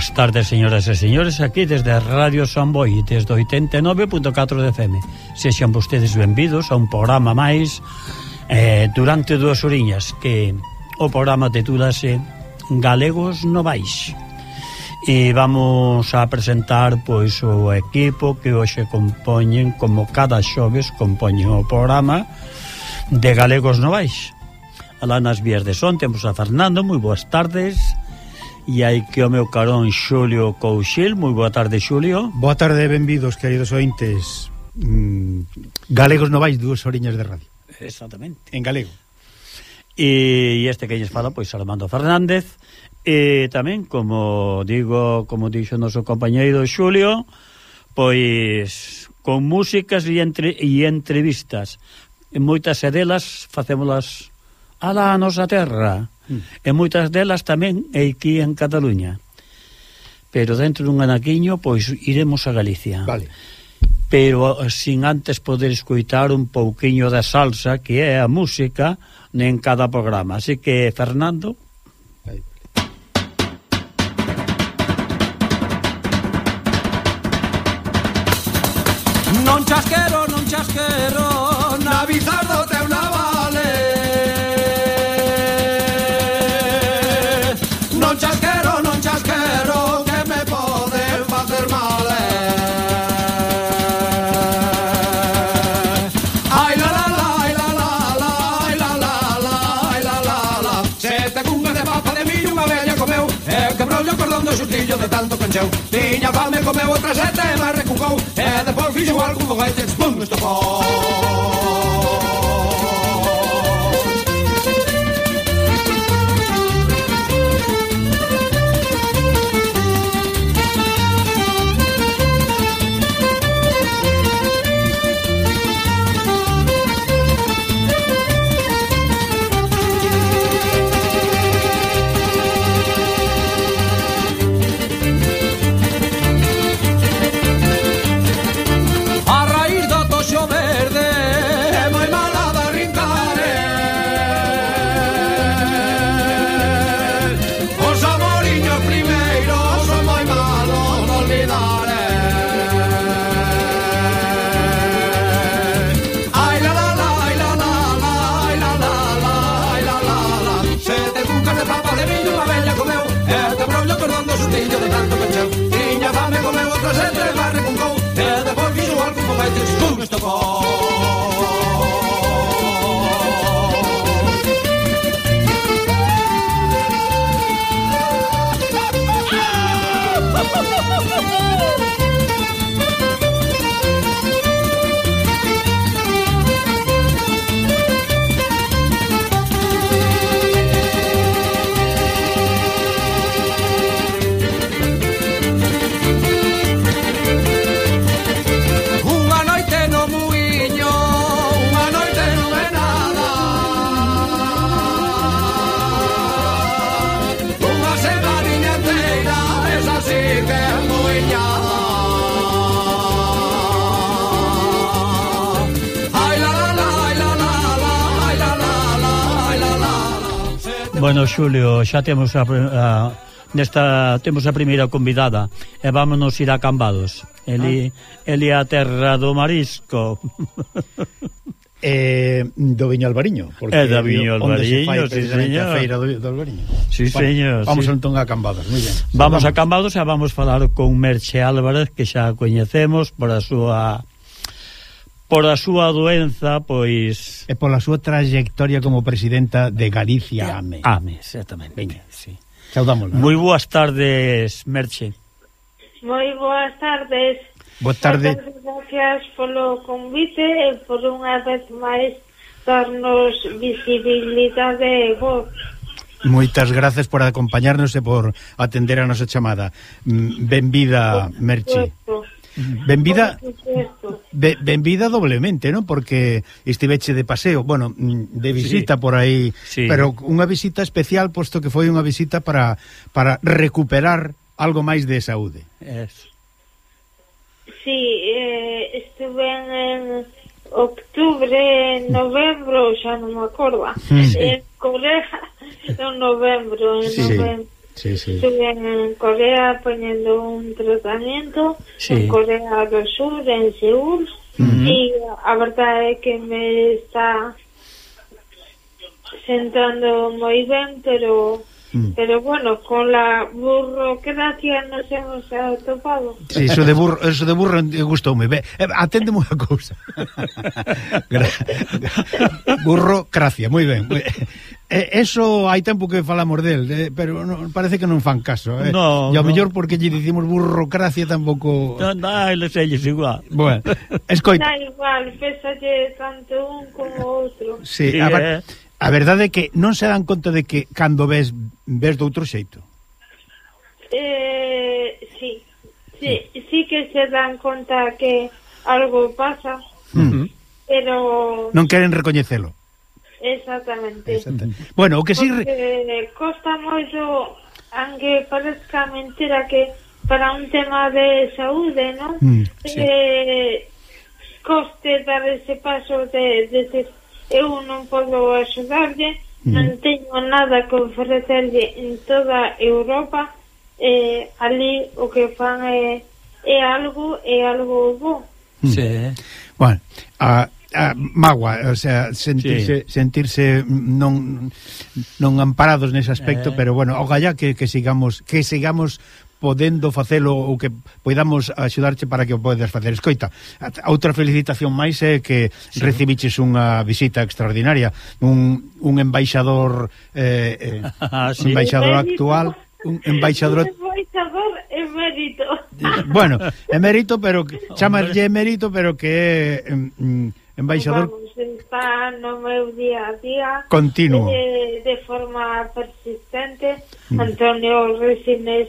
Boas tardes, señoras e señores, aquí desde Radio Samboy, desde 89.4 de FM. Sexan vostedes benvidos a un programa máis eh, durante dúas oriñas, que o programa titúlase Galegos Novais. E vamos a presentar pois o equipo que hoxe compoñen, como cada xoves compoñen o programa de Galegos Novais. Alá nas vías de son temos a Fernando, moi boas tardes e hai que o meu carón Xulio Couchil. Moi boa tarde, Xulio. Boa tarde, benvidos, queridos ointes. Mm, galegos novais dúas oriñas de radio. Exactamente. En galego. E, este que lles fala, pois, Armando Fernández. E tamén, como digo, como dixo o noso compañeiro Xulio, pois con músicas e, entre, e entrevistas. En moitas delas facémolas a la nosa terra mm. e moitas delas tamén aquí en Cataluña. Pero dentro dun anaquiño, pois iremos a Galicia. Vale. Pero eh, sin antes poder escoitar un pouquiño da salsa, que é a música, en cada programa. Así que, Fernando... Non chasquero, non chasquero carnaval nem comeu outra gente, mas recugou. É de pôr feijoada com borrete de espumos de. Bueno, Xulio, xa temos a, a nesta temos a primeira convidada e vámonos ir a Cambados. Eli, ah. eli a terra do marisco. Eh, do Viño Albariño porque eh, do Viño Albariño sí, señor. a feira do, do Albariño sí, bueno, señor, vamos sí. entón a Cambados muy bien. vamos, vamos a Cambados e vamos falar con Merche Álvarez que xa coñecemos por a súa por a súa doenza, pois... E pola súa trayectoria como presidenta de Galicia AME. Ah, AME, exactamente. Veña. Sí. Saudámosla. Moi boas tardes, Merche. Moi boas tardes. Boa tarde. Moitas gracias polo convite e por unha vez máis darnos visibilidade e voz. Moitas gracias por acompañarnos e por atender a nosa chamada. Mm, benvida, Merche. Por Benvida be, benvida doblemente, non? Porque estiveche de paseo, bueno, mm, de visita sí. por aí, sí. pero unha visita especial posto que foi unha visita para para recuperar algo máis de saúde. Es. Sí, eh, estuve en octubre, novembro, xa non me acordo. Sí. En Corea en novembro, en sí. novembro sí, sí. en Corea poniendo un tratamiento, sí. en Corea do Sur, en Seúl, uh -huh. a verdade é que me está sentando moi ben, pero Mm. Pero bueno, con la burocracia nos hemos atopado. Eh, sí, eso de burro, eso de burro gustoume. Ve, eh, atende unha cousa. burrocracia, moi ben. Muy... Eh, eso hai tempo que falamos del, eh, pero no, parece que non fan caso. Eh. No, e ao no. mellor porque lle dicimos burrocracia tampouco... Non, dá, eles elles igual. Bueno, escoita. Da igual, pésalle tanto un como outro. Sí, sí a... eh. A verdade é que non se dan conta de que cando ves ves doutro outro xeito. Eh, sí. Sí, sí que se dan conta que algo pasa, uh -huh. pero non queren recoñecelo. Exactamente. Exactamente. Bueno, o que si sí... Re... costa moito aunque parezca mentira que para un tema de saúde, ¿no? Mm, sí. eh, coste dar ese paso de, de eu non podo axudarlle, mm. non teño nada que ofrecerlle en toda Europa, eh, ali o que fan é, é algo, é algo bo. Mm. Sí. Bueno, a a magua, o sea, sentirse sí. sentirse non non amparados nese aspecto, eh. pero bueno, ogallá que que sigamos que sigamos podendo facelo ou que poidamos axudarche para que o podes facer. Escoita, outra felicitación máis é que sí. recibiches unha visita extraordinaria, un, un embaixador eh, eh, ah, sí. embaixador actual, un embaixador emérito. Bueno, emérito, pero chamarlle emérito, pero que é mm, embaixador Vamos, está no meu día a día continuo de, de forma persistente. Antonio Resines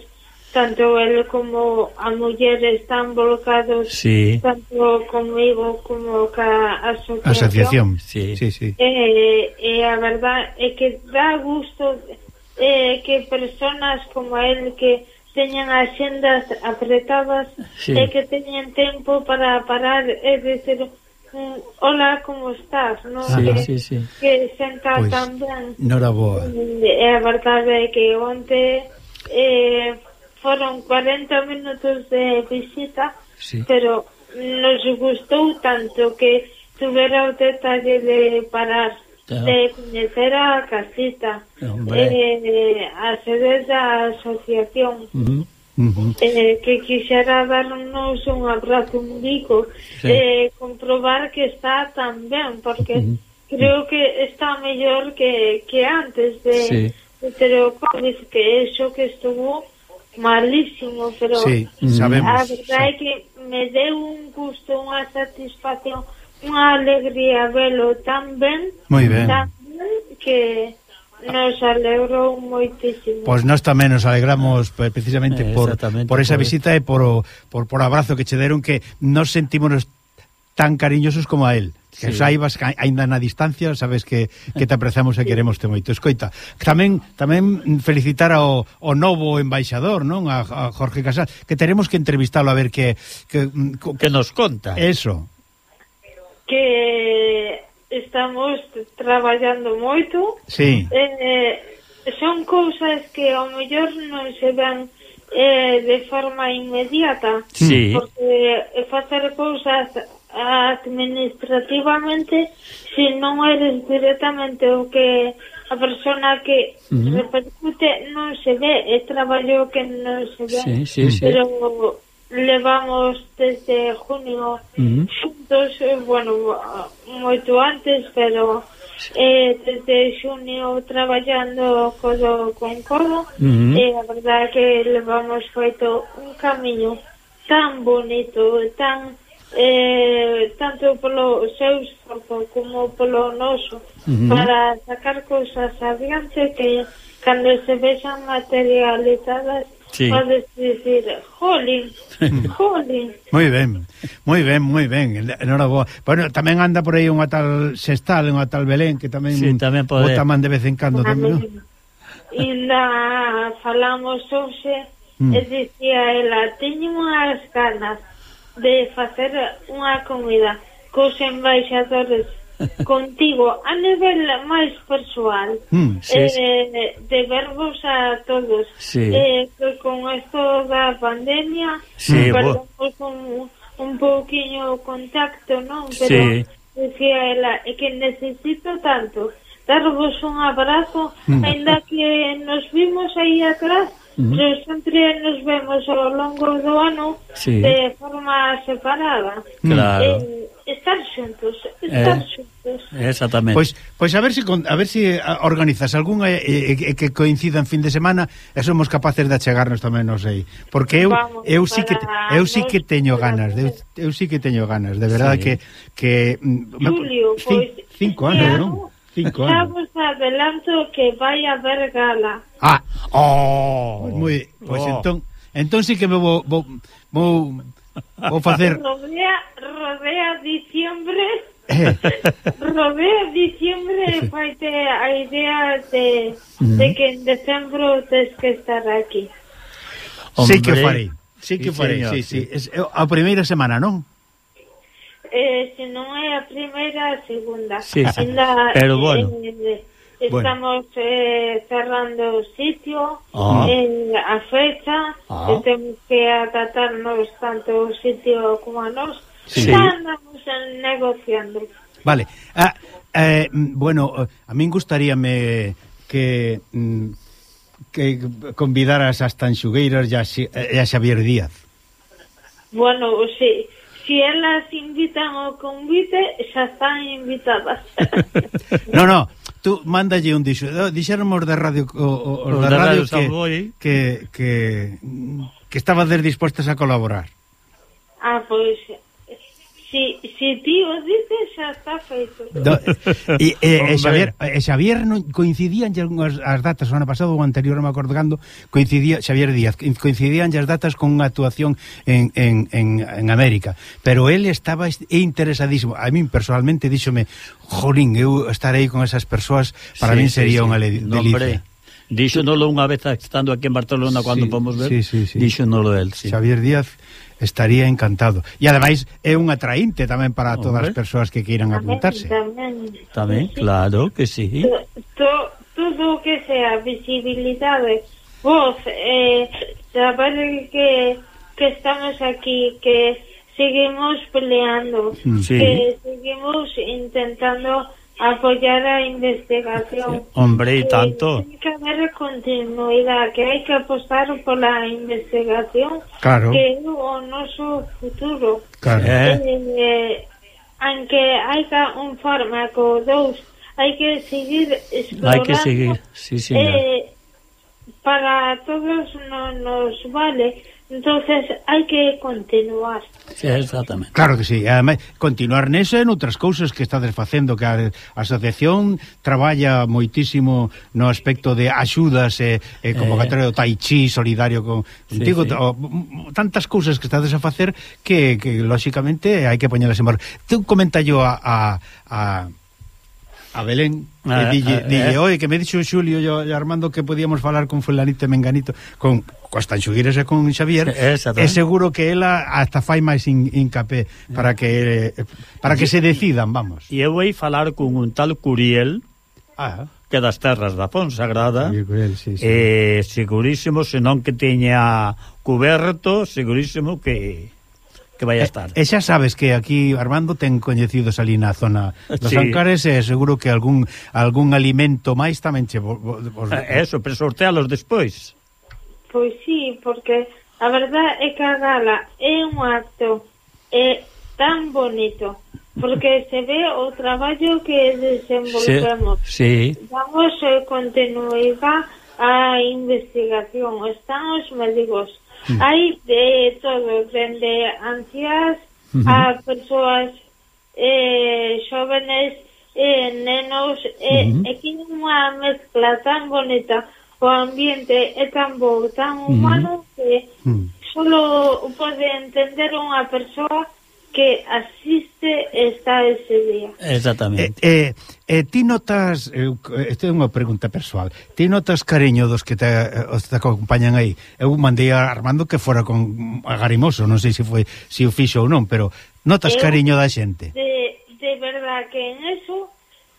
tanto el como a muller están volcados sí. tanto comigo como ca asociación. Asociación, sí, sí, sí. Eh, e a verdad é que dá gusto eh, que personas como él que teñan axendas apretadas sí. e que teñan tempo para parar e decir mm, Hola, como estás? No? Sí, que, sí, sí. que senta pues, tan ben. Noraboa. E eh, a verdade é que onte eh, foron 40 minutos de visita, sí. pero nos gustou tanto que tuvera o detalle de parar claro. de coñecer a casita Hombre. eh, eh a sede da asociación uh -huh. Uh -huh. Eh, que quixera darnos un abrazo un bico sí. eh, comprobar que está tan ben porque uh -huh. creo que está mellor que, que antes de, sí. de ter o COVID que eso que estuvo malísimo, pero sí, sabemos, a verdade sí. é que me deu un gusto, unha satisfacción, unha alegría velo tan ben, Muy ben. tan ben que nos alegrou moitísimo. Pois nós tamén nos alegramos precisamente eh, por, por esa por visita e por, por, por abrazo que che deron que nos sentimos tan cariñosos como a él. Sí. Que saibas que na distancia, sabes que, que te apreciamos e queremos te moito. Escoita, tamén tamén felicitar ao, ao novo embaixador, non, a, a Jorge Casal, que teremos que entrevistalo a ver que que, que nos conta. Eso. Que estamos traballando moito. Sí. Eh, son cousas que ao mellor non se ven eh, de forma inmediata. Sí. Porque eh, facer cousas administrativamente se non eres directamente o que a persona que uh -huh. repercute non se ve, é traballo que non se ve, sí, sí, sí. pero levamos desde junio uh -huh. xuntos, eh, bueno, moito antes, pero eh, desde xunio traballando codo con codo uh -huh. e a verdade que levamos feito un camiño tan bonito, tan eh, tanto polo seu esforzo como polo noso uh -huh. para sacar cousas adiante que cando se vexan materializadas Sí. Podes dicir, jolín, jolín. moi ben, moi ben, moi ben. Enhoraboa. Bueno, tamén anda por aí unha tal Sestal, unha tal Belén, que tamén, sí, tamén pode. bota man de vez en cando tamén, non? Inda falamos hoxe, mm. e dicía ela, teño unhas ganas de facer unha comida cos embaixadores contigo a nivel máis persoal mm, sí, eh. De, verbos a todos sí. eh, con esto da pandemia sí, perdemos un, un pouquiño contacto non? pero sí. decía ela é que necesito tanto darvos un abrazo mm. ainda que nos vimos aí atrás -huh. que sempre nos vemos ao longo do ano sí. de forma separada. Claro. Eh, estar xuntos, estar eh, xuntos. Exactamente. Pois, pois a ver se si, a ver se eh, organizas algunha eh, eh, e, e, que coincida en fin de semana e somos capaces de achegarnos tamén, non sei, porque eu Vamos, eu sí que eu sí que teño ganas, eu, eu sí que teño ganas, de verdade sí. que que mm, Julio, cin, pois, cinco anos, non? Cinco anos. Xa vos adelanto que vai haber gala. Ah, oh, oh moi, pois pues oh. entón, entón sí que me vou vou vou, vou facer rodea, rodea diciembre. Eh. rodea diciembre vai ter a idea de, de que en decembro tes que estar aquí. Sí que farei. Sí que farei, sí, sí. sí. Eh, a primeira semana, non? eh, se non é a primeira, a segunda. Sí, sí. Ainda, Pero bueno. Eh, estamos bueno. eh, cerrando o sitio, ah. en a fecha, ah. e temos que adaptarnos tanto o sitio como a nós. Sí. Xa andamos negociando. Vale. Ah, eh, bueno, a min gustaríame que... Mm, que convidaras as tanxugueiras e eh, a Xavier Díaz. Bueno, sí, si elas invitan o convite, xa están invitadas. no, no, tú mándalle un dixo. Oh, Dixéramos de radio o, o, o da, radio, radio que, Samboy. que que que que estaban dispostas a colaborar. Ah, pois Si, si ti os dices, xa está feito. Do, e, e, e, Xavier, e Xavier non coincidían as, as datas o ano pasado ou anterior, non me acordo cando, coincidía Xavier Díaz, coincidían as datas con unha actuación en, en, en, en América, pero ele estaba interesadísimo. A min personalmente díxome, "Jolín, eu estarei con esas persoas, para sí, min sería sí, sí. unha delicia." Díxonolo unha vez estando aquí en Barcelona cando sí, pomos ver, sí, sí, sí. díxonolo el, sí. Xavier Díaz estaría encantado. E ademais é un atraínte tamén para Hombre. todas as persoas que queiran apuntarse. Tamén, tamén. sí. claro que sí. To, to, todo o que sea visibilidade, voz, eh, saber eh, que, que estamos aquí, que seguimos peleando, sí. que seguimos intentando apoyar a investigación. Hombre, e Que tanto. Ten que haber continuidade, que hai que apostar pola investigación, Claro, que o noso futuro. claro. Eh, Eh, aunque haya un fármaco dous, hai que seguir explorando. hai que seguir, sí, señor. Eh, para todos no nos vale, entonces hai que continuar. Sí, exactamente. Claro que sí. Ademais, continuar nese e noutras cousas que estades facendo, que a asociación traballa moitísimo no aspecto de axudas e, e eh. convocatoria eh, do Tai Chi solidario con, contigo. Sí, sí. Tantas cousas que estades a facer que, que lóxicamente, hai que poñelas en valor. Tú comentallo a, a, a a Belén ah, e dille, ah, dille eh. oi, que me dixo Xulio e Armando que podíamos falar con fulanito e menganito con coas tanxuguires e con Xavier é seguro que ela hasta fai máis in, incapé para que para que se decidan, vamos e eu vou falar con un tal Curiel ah. que das terras da Fonsagrada Curiel, sí, sí. e segurísimo senón que teña coberto segurísimo que que vai a eh, estar. E, e xa sabes que aquí Armando ten coñecidos ali na zona dos sí. Ancares e seguro que algún algún alimento máis tamén che vos... Eh, eso, pero sortealos despois. Pois sí, porque a verdad é que a gala é un acto é tan bonito porque se ve o traballo que desenvolvemos. Sí, sí. Damos eh, continuidade á investigación. Están os médicos Mm-hmm. Hai de todo, dende ancias uh -huh. a mm-hmm. persoas eh, xóvenes, eh, nenos, eh, mm-hmm. e que unha mezcla tan bonita, o ambiente é tan bo, tan humano, uh -huh. que solo pode entender unha persoa que asiste está ese día. Exactamente. Eh, eh, eh ti notas, eu, eh, esta é unha pregunta persoal, ti notas cariño dos que te, eh, os te acompañan aí? Eu mandei a Armando que fora con agarimoso Garimoso, non sei se foi se o fixo ou non, pero notas eu, cariño da xente? De, de verdad que en eso,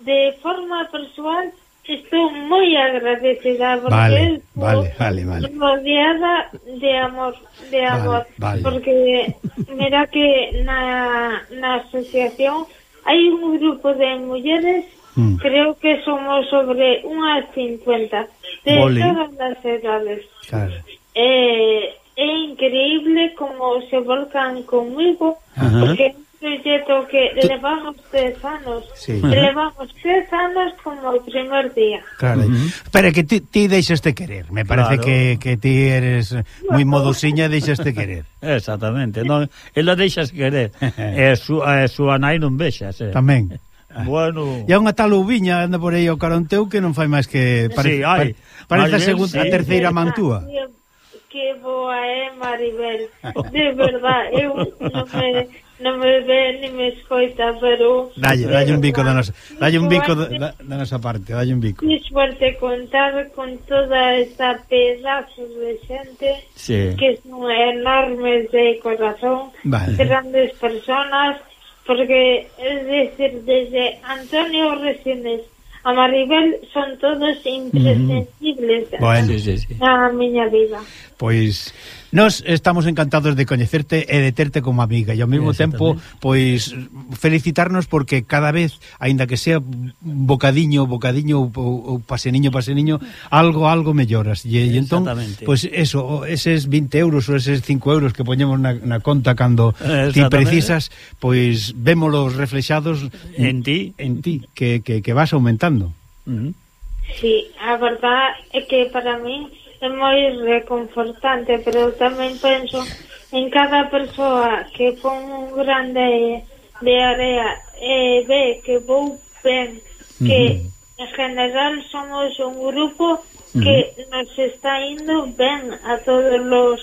de forma persoal, Estou moi agradecida porque vale, vale, vale, vale. rodeada de amor, de amor, vale, vale. porque mira que na, na asociación hai un grupo de mulleres Mm. Creo que somos sobre unhas 50 de vale. todas as edades. Claro. Eh, é increíble como se volcan conmigo Ajá. porque lle toque levamos tres anos. Sí. Levamos tres anos como o primer día. Claro. Uh -huh. Pero que ti, ti deixaste querer. Me parece claro. que, que ti eres moi modosiña e deixaste querer. Exactamente. No, ela deixas querer. e su, a súa nai non vexas. Eh. Tamén. Bueno. E a unha tal uviña anda por aí o Caronteu que non fai máis que pare, sí, ai, parece a, segunda, sí. a terceira mantúa. Que boa é Maribel. De verdade, eu non me non me ve ni me escoita, pero... Dalle, dalle un bico da nosa, dalle un bico da, da nosa parte, dalle un bico. Que suerte contar con toda esta pedazo de xente sí. que son enormes de corazón, vale. grandes personas, porque, es decir, desde Antonio Resines a Maribel son todos mm-hmm. imprescindibles uh -huh. bueno, sí, sí, sí. na miña vida. Pois... Nos estamos encantados de coñecerte e de terte como amiga e ao mesmo tempo, pois felicitarnos porque cada vez, aínda que sea bocadiño, bocadiño ou, ou paseniño, paseniño, algo algo melloras. E, e entón, pois eso, eses 20 euros ou eses 5 euros que poñemos na, na conta cando ti precisas, pois vémolos reflexados en ti, en ti que, que, que vas aumentando. Mm. Sí, a verdad é que para mí é moi reconfortante, pero tamén penso en cada persoa que pon un grande de area e ve que vou ben, que uh en general somos un grupo que nos está indo ben a todos os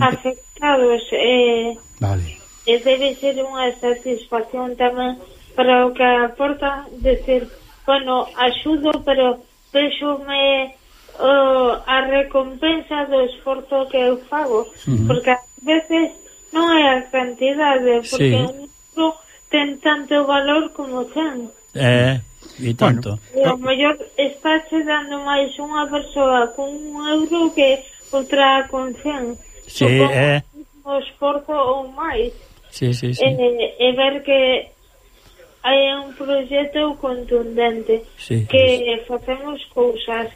afectados. E, vale. e debe ser unha satisfacción tamén para o que aporta, decir, bueno, axudo, pero vexome uh, a recompensa do esforzo que eu fago, uh -huh. porque ás veces non é a cantidade, porque sí. un libro ten tanto valor como ten. É, eh, e tanto. Bueno. E ao mellor está che dando máis unha persoa con un euro que outra con 100. Sí, Supongo eh. o esforzo ou máis. Sí, sí, sí. E, e ver que hai un proxecto contundente sí, que facemos cousas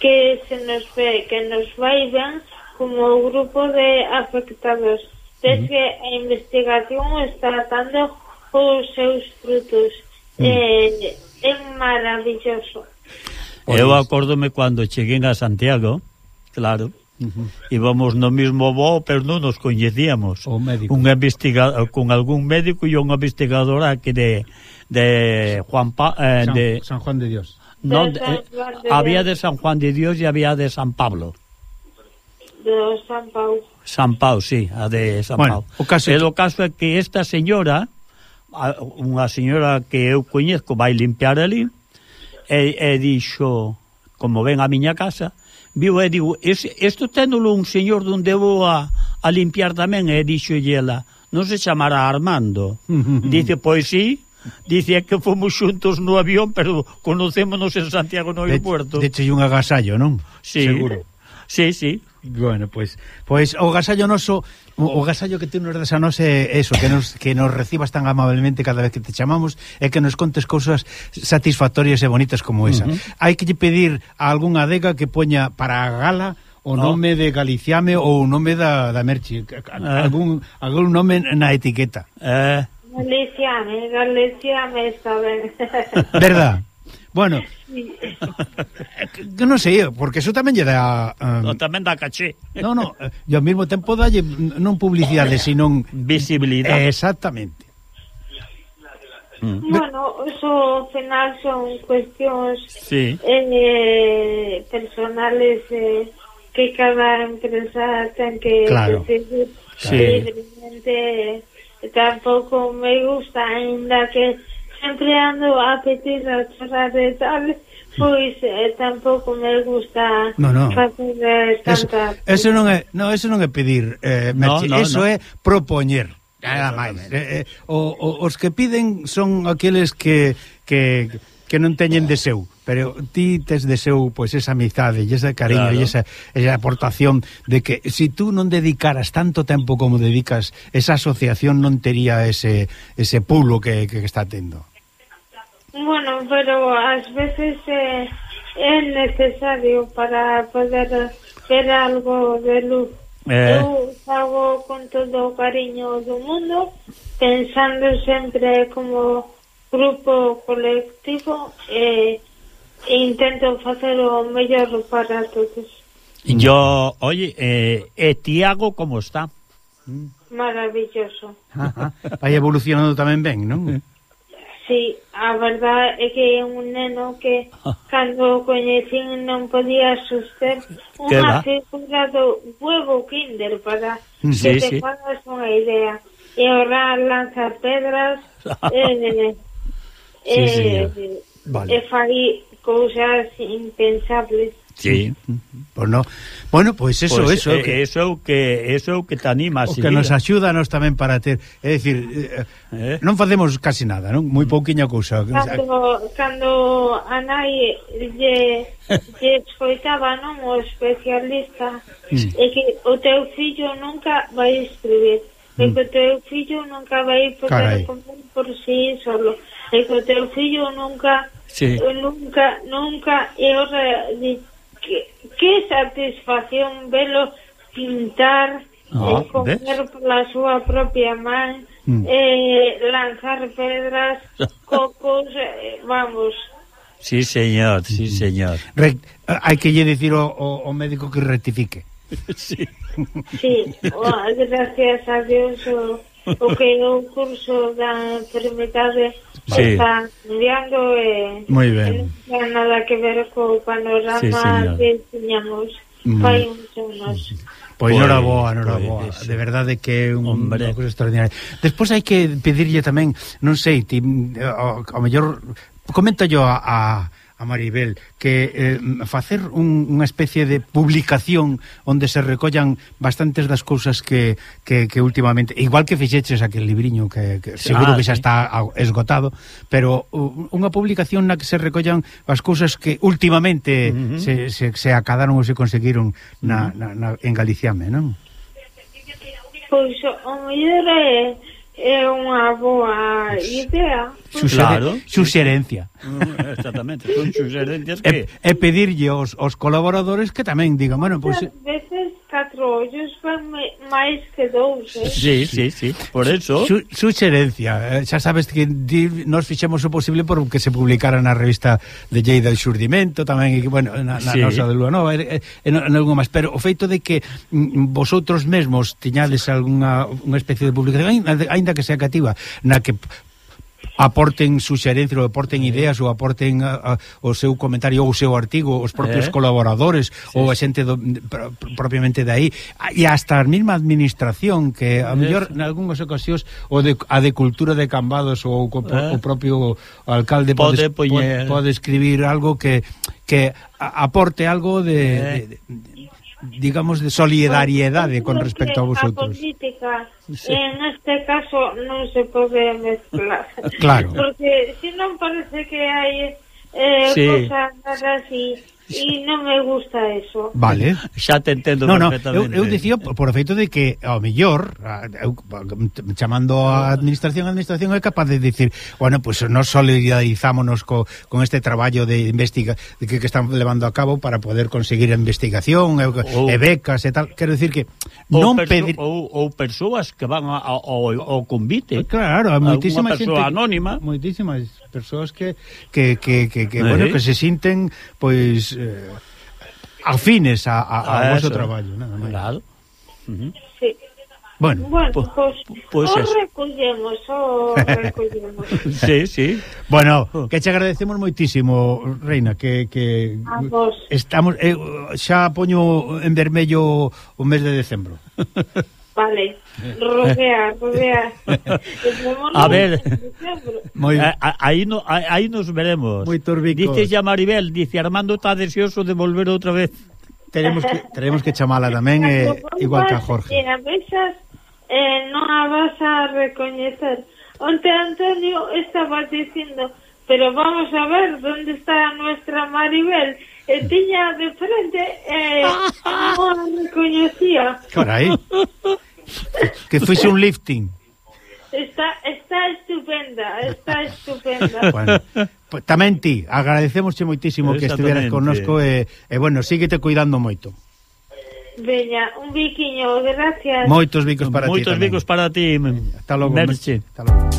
que se nos ve, que nos vai ben como grupo de afectados, desde que a investigación está dando os seus frutos. Mm. Eh, é maravilloso. Pois. Eu acórdome cando cheguei a Santiago, claro, Íbamos no mismo voo, pero non nos coñecíamos. Un investigador con algún médico e unha investigadora que de de Juan pa, eh, San, de San Juan de Dios non, eh, de había de San Juan de Dios e había de San Pablo. De San Pau. San Pau, sí, a de San bueno, Pau. O caso... E o caso é que esta señora, unha señora que eu coñezco, vai limpiar ali, e, e dixo, como ven a miña casa, viu e digo, isto tenolo un señor donde vou a, a limpiar tamén, e dixo ela, non se chamará Armando. Dice, pois sí, dicía que fomos xuntos no avión, pero conocémonos en Santiago no aeropuerto. De, de un agasallo, non? Sí. Seguro. Sí, sí. Bueno, pois pues, pois pues, o gasallo noso, o, o gasallo que ti nos das a nós é eso, que nos que nos recibas tan amablemente cada vez que te chamamos e que nos contes cousas satisfactorias e bonitas como esa. Uh -huh. Hai que lle pedir a algún adega que poña para a gala o nome de Galiciame ou o nome da, da Merchi, eh. algún, algún nome na etiqueta. Eh... Galicia, Galicia me está ben. Verdad. Bueno, sí. que non sei, porque eso tamén lle dá... Um, eh, no, tamén dá caché. No, no, eh, e ao mesmo tempo dalle non publicidade, sino... Visibilidade. Eh, exactamente. Bueno, eso ao final son cuestións sí. eh, personales eh, que cada empresa ten que claro. decidir sí. libremente tampouco me gusta, ainda que sempre ando a pedir a chorar e tal, pois eh, tampouco me gusta no, no. facer eh, Eso, eso non é, no, eso non é pedir, eh, no, Merche, no, eso no. é propoñer. Nada máis. Eh, eh, o, o, os que piden son aqueles que, que que non teñen deseu, pero ti tes deseu pois esa amizade e ese cariño claro. e esa, esa aportación de que si tú non dedicaras tanto tempo como dedicas, esa asociación non tería ese ese pulo que, que está tendo. Bueno, pero ás veces eh, é necesario para poder ver algo de luz. Eh... Eu fago con todo o cariño do mundo, pensando sempre como grupo colectivo e, e intento facer o mellor para todos. Yo, oye, eh, e Tiago como está? Maravilloso. Ajá. Vai evolucionando tamén ben, non? Sí, a verdad é que é un neno que cando o coñecín non podía suster unha figura do huevo kinder para mm, sí, que te sí. fagas unha idea. E ahora lanza pedras, eh, eh, sí, vale. e fai cousas impensables. Sí. Bueno, bueno, pois pues eso, pues, eso, eh, que, eso é o que eso é o que te anima a O que nos axuda nos tamén para ter, é dicir, eh, eh? non facemos casi nada, non? Moi mm. pouquiña cousa. Cando, cando a nai lle, lle escoitaba non o especialista mm. é que o teu fillo nunca vai escribir, mm. é que o teu fillo nunca vai poder comer por si sí solo e que o teu fillo nunca sí. nunca nunca é hora de que, que satisfacción velo pintar ah, eh, oh, e comer ves? pola súa propia man mm. eh, lanzar pedras cocos eh, vamos Sí, señor, sí, mm. señor. Re hai que lle dicir ao, ao médico que rectifique. sí. Sí, oh, gracias a Dios o... Oh o que o curso da enfermedade sí. está cambiando e Muy ben. non ten nada que ver co panorama sí, señor. que tiñamos mm. fai uns anos. Pois pues, noraboa, noraboa, pues, de verdade que é un, hombre. unha cousa extraordinaria. Despois hai que pedirlle tamén, non sei, ti, eh, o, o mellor comenta yo a, a a Maribel que eh, facer un, unha especie de publicación onde se recollan bastantes das cousas que, que, que últimamente igual que fixeches aquel libriño que, que seguro ah, que xa sí. está esgotado pero unha publicación na que se recollan as cousas que últimamente uh -huh. se, se, se acadaron ou se conseguiron na, na, na, en Galiciame, non? Pois, pues, o mellor é é unha boa idea. Claro. Xuxerencia. Mm, exactamente, son xuxerencias que... E, pedirlle aos, aos colaboradores que tamén digan, bueno, pois... Pues, cuatro hoyos máis que dous, eh? Sí, sí, sí, por eso. Su, suxerencia, eh, xa sabes que di, nos fixemos o posible por que se publicara na revista de Lleida e Xurdimento tamén, e, bueno, na, na sí. nosa de Lua Nova, e, e, e, e algo máis, pero o feito de que mm, vosotros mesmos tiñades algunha unha especie de publicación, ainda que sea cativa, na que aporten suxerencias ou aporten ideas ou aporten a, a, o seu comentario ou o seu artigo os propios eh? colaboradores sí. ou a xente do, pro, propiamente de aí ah, e hasta a mesma administración que a eh, mellor en algunhas ocasións o de, a de cultura de Cambados ou co, eh? o propio alcalde pode, pode, pode, pode escribir algo que que aporte algo de, eh? de, de, de digamos, de solidariedade con respecto a vosotros. A política, sí. en este caso, non se pode mezclar. Claro. Porque, se non parece que hai eh, sí. cosas así... E non me gusta eso. Vale. Xa te entendo no, no, perfectamente. Eu, eu dicía por feito de que, ao mellor, eu, chamando a administración, a administración é capaz de dicir, bueno, pues nos solidarizámonos co, con este traballo de investiga de que, que están levando a cabo para poder conseguir investigación e, ou, e becas e tal. Quero dicir que non perso, pedir... Ou, ou persoas que van ao, ao convite. Ah, claro, hai moitísima xente... anónima. Moitísimas persoas que, que, que, que, que eh. bueno, que se sinten, pois, eh, afines a, a, a, a vosso traballo, nada máis. Claro. Uh -huh. Sí. Bueno, bueno po, pues, pues o recollemos, o recollemos. sí, sí. Bueno, oh. que che agradecemos moitísimo, Reina, que, que estamos... Eh, xa poño en vermello o mes de decembro. Vale, rodea, rodea. A ver. Moi A- a- Aí, no, a- aí nos veremos. Moi turbicos. Dice ya Maribel, dice Armando está deseoso de volver outra vez. teremos que teremos que chamala tamén eh, igual que a Jorge. E a veces eh, non a vas a recoñecer. Onte Antonio estaba diciendo, pero vamos a ver, ¿dónde está nuestra Maribel? e tiña de frente e eh, non recoñecía. Carai. Que fixe un lifting. Está, está estupenda, está estupenda. Bueno, pues, tamén ti, agradecemosche moitísimo que estiveras connosco e, e bueno, síguete cuidando moito. Veña, un biquiño, gracias. Moitos bicos para Moitos ti. Moitos bicos para ti. Hasta logo. Merche. Hasta logo.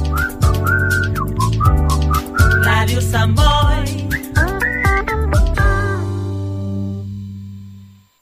Radio Samboy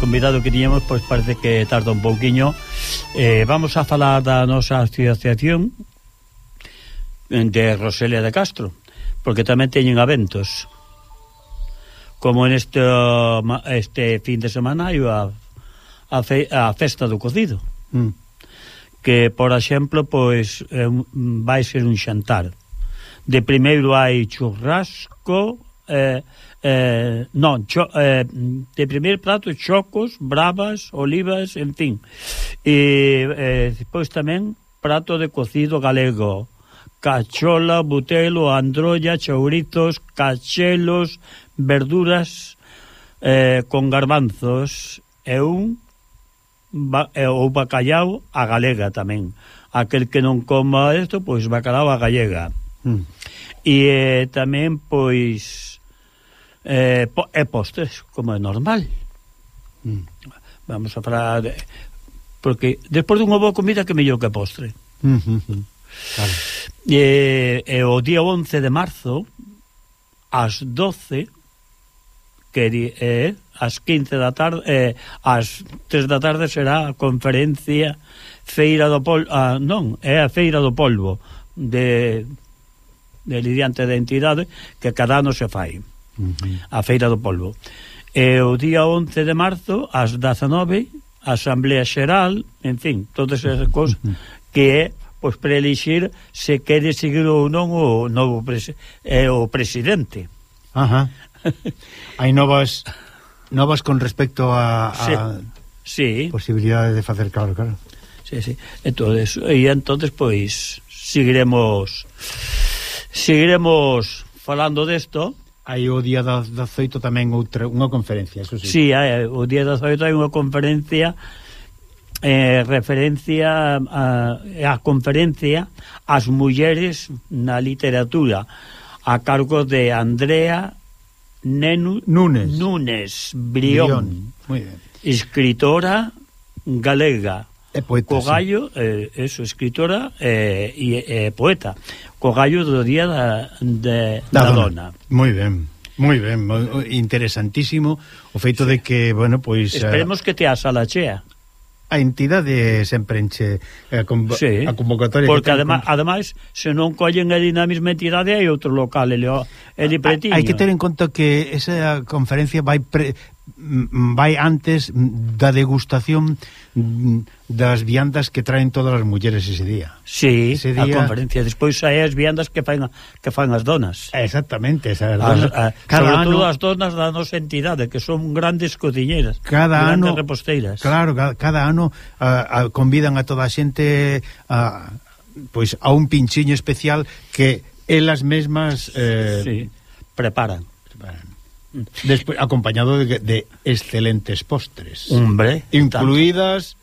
convidado que tiñamos pois parece que tarda un pouquiño. Eh, vamos a falar da nosa asociación de Roselia de Castro, porque tamén teñen eventos. Como en este, este fin de semana hai a, a, fe, a festa do cocido. Mm. Que, por exemplo, pois vai ser un xantar. De primeiro hai churrasco, eh, eh, non, cho, eh, de primeiro prato chocos, bravas, olivas, en fin. E eh, despois tamén prato de cocido galego, cachola, butelo, androlla, chourizos, cachelos, verduras eh, con garbanzos e un ba, e, ou bacallau a galega tamén. Aquel que non coma isto, pois bacalao a gallega. Mm. E eh, tamén, pois, eh, po, e postres, como é normal. Mm. Vamos a falar... De, porque despois dunha boa comida que mellor que postre. Mm -hmm. Claro. E, e o día 11 de marzo, ás 12, que eh, ás 15 da tarde, eh, ás 3 da tarde será a conferencia Feira do Polvo, ah, non, é a Feira do Polvo de, de lidiante de entidade que cada ano se fai. -huh. a Feira do Polvo. E o día 11 de marzo, ás 19, Asamblea Xeral, en fin, todas esas cousas que é pois para elixir se quere seguir ou non o novo pres eh, o presidente. Ajá. Hai novas novas con respecto a, a sí. sí. posibilidades de facer claro, claro. Sí, sí. Entonces, e entonces pois seguiremos seguiremos falando desto. De hai o día 18 tamén outra unha conferencia, eso sí. Sí, hai, o día 18 hai unha conferencia eh, referencia a, a conferencia ás mulleres na literatura a cargo de Andrea Nenu, Nunes Nunes Brión, Brión. escritora galega E poeta, Cogallo, sí. eh, eso, escritora eh, e eh, eh, poeta co gallo do día da, de, da, da dona. Moi ben. Moi ben, moi, interesantísimo o feito sí. de que, bueno, pois... Eh, Esperemos a... que te a sala chea. A entidade sempre enche eh, con, sí, a convocatoria... Porque ademais, con... ademais, se non collen ali na mesma entidade hai outro local, ele, ele pretiño. Hai que ter en conta que esa conferencia vai pre, vai antes da degustación das viandas que traen todas as mulleres ese día. Sí, ese día... a conferencia. Despois hai as viandas que fan que fan as donas. Exactamente, esa donas. As, a, Cada sobre ano... todo as donas da nosa entidade, que son grandes cociñeras, cada grandes ano, reposteiras. Claro, cada, cada ano a, a, convidan a toda a xente a, pois a un pinchiño especial que elas mesmas eh, sí, preparan despois acompañado de, de, excelentes postres. Hombre. Incluidas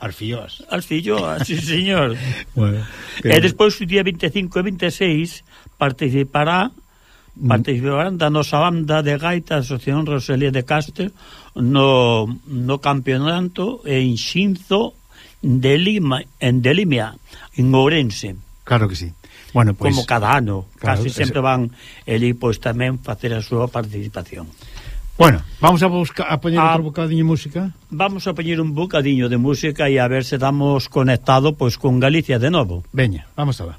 as filloas. As filloas, sí, señor. bueno, que... E despois o día 25 e 26 participará mm. participarán da nosa banda de gaita Asociación Rosalía de Castro no, no campeonato en Xinzo de Lima, en Delimia, en Ourense. Claro que sí bueno, pois, como cada ano, claro, casi sempre van elí pois tamén facer a súa participación. Bueno, vamos a buscar a poñer ah, outro bocadiño de música. Vamos a poñer un bocadiño de música e a ver se damos conectado pois con Galicia de novo. Veña, vamos a ver.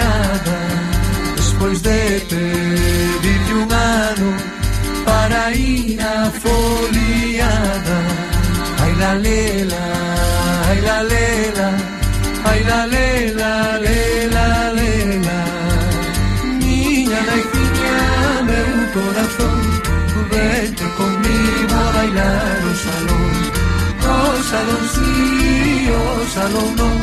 foliada. Ay la lela, ay la lela, ay la lela, lela, lela. Miña naiciña, meu corazón, vete conmigo a bailar o salón. O salón sí, o salón non,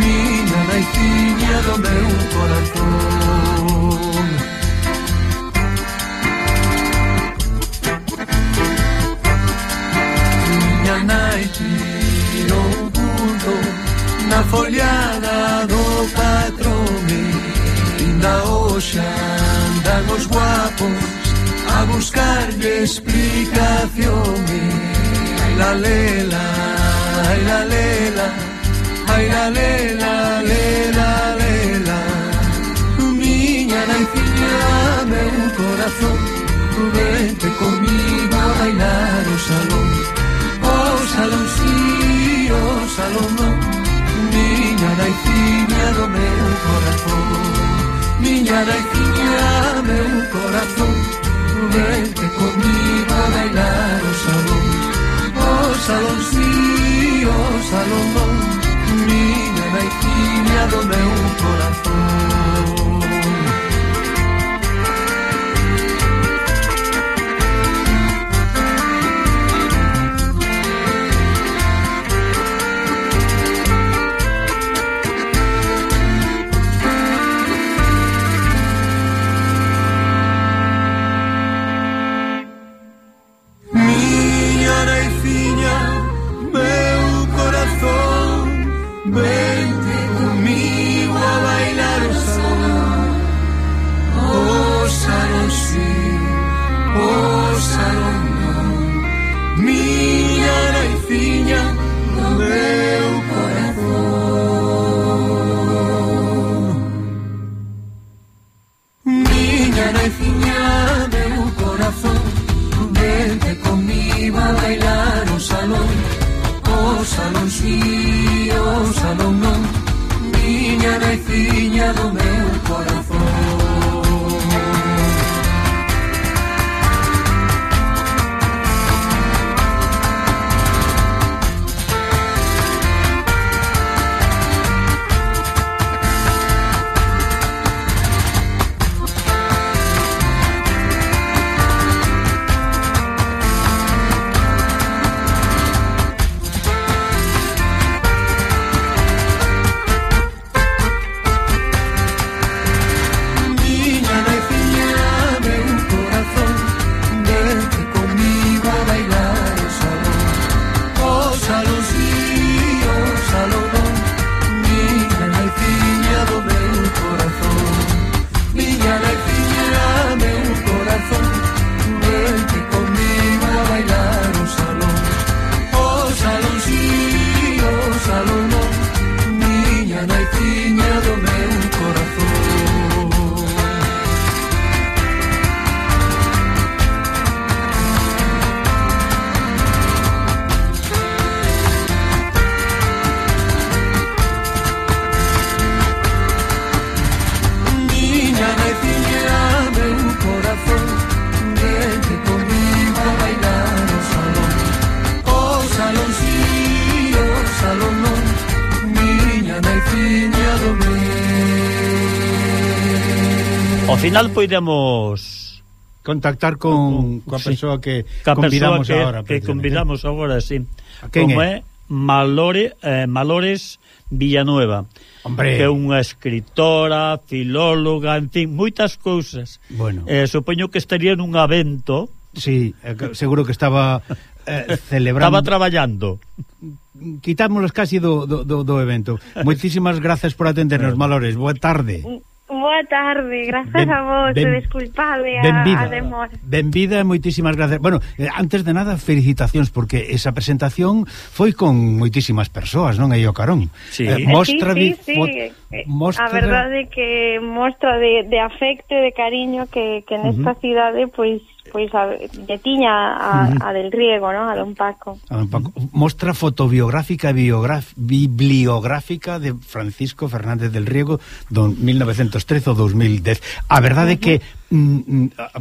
miña naiciña do meu corazón. foliada do patrome Linda hoxa andan os guapos A buscarlle explicacións Ai la lela, ai la lela Ai la lela, lela, lela Miña naiciña, meu corazón. Vente comigo a bailar o salón. O salón sí, o salón non minha do meu corazón Miña veciña, meu corazón Vente comigo a bailar o salón. O salón sí, o salón non Miña veciña do meu corazón. final poidemos contactar con coa persoa que ca convidamos que, agora. Que convidamos agora, sí. Como é? é Malore, eh, Malores Villanueva. Hombre. Que é unha escritora, filóloga, en fin, moitas cousas. Bueno. Eh, supoño que estaría nun evento Sí, eh, seguro que estaba eh, celebrando. Estaba traballando. Quitámonos casi do, do, do evento. Moitísimas gracias por atendernos, Malores. Boa tarde. Uh boa tarde, grazas ben, a vos, ben, desculpade a, a demora. Benvida e moitísimas gracias. Bueno, eh, antes de nada, felicitacións, porque esa presentación foi con moitísimas persoas, non aí o carón. Sí. Eh, eh mostra sí, sí, sí. Eh, mostra... A verdade que mostra de, de afecto e de cariño que, que nesta uh -huh. cidade, pois, pois a, que tiña a, uh -huh. a del Riego, ¿no? A Don Paco. A Don Paco. Mostra fotobiográfica biograf, bibliográfica de Francisco Fernández del Riego do 1913 ou 2010. A verdade é uh -huh. que Mm, mm, ah, ah,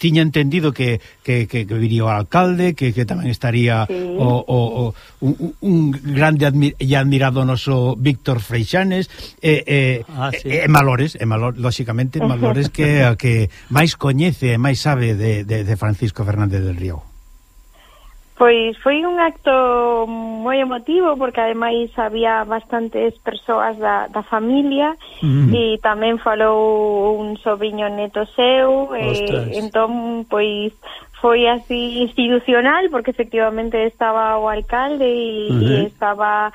tiña entendido que, que, que, que viría o alcalde, que, que tamén estaría sí. o, o, o, un, un grande admir, e admirado noso Víctor Freixanes, e, e, ah, sí. e, e Malores, e Malor, lóxicamente Malores que a que máis coñece e máis sabe de, de, de Francisco Fernández del Río. Pois foi un acto moi emotivo porque ademais había bastantes persoas da, da familia mm. e tamén falou un sobrinho neto seu Ostras. e entón pois foi así institucional porque efectivamente estaba o alcalde e, uh -huh. e estaba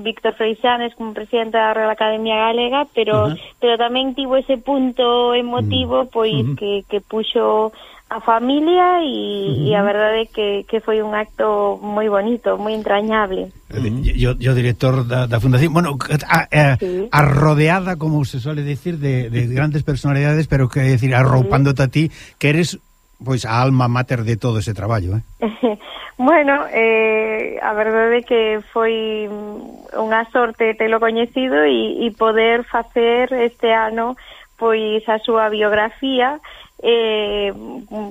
Víctor Freixanes como presidente da Real Academia Galega, pero uh -huh. pero tamén tivo ese punto emotivo pois uh -huh. que que puxo a familia e, uh -huh. e a verdade é que, que foi un acto moi bonito, moi entrañable. Yo, yo director da, da fundación, bueno, a, a, sí. arrodeada, como se suele decir, de, de grandes personalidades, pero que decir, arroupándote sí. a ti, que eres pois a alma mater de todo ese traballo, eh? bueno, eh, a verdade é que foi unha sorte telo coñecido e, e poder facer este ano pois a súa biografía eh,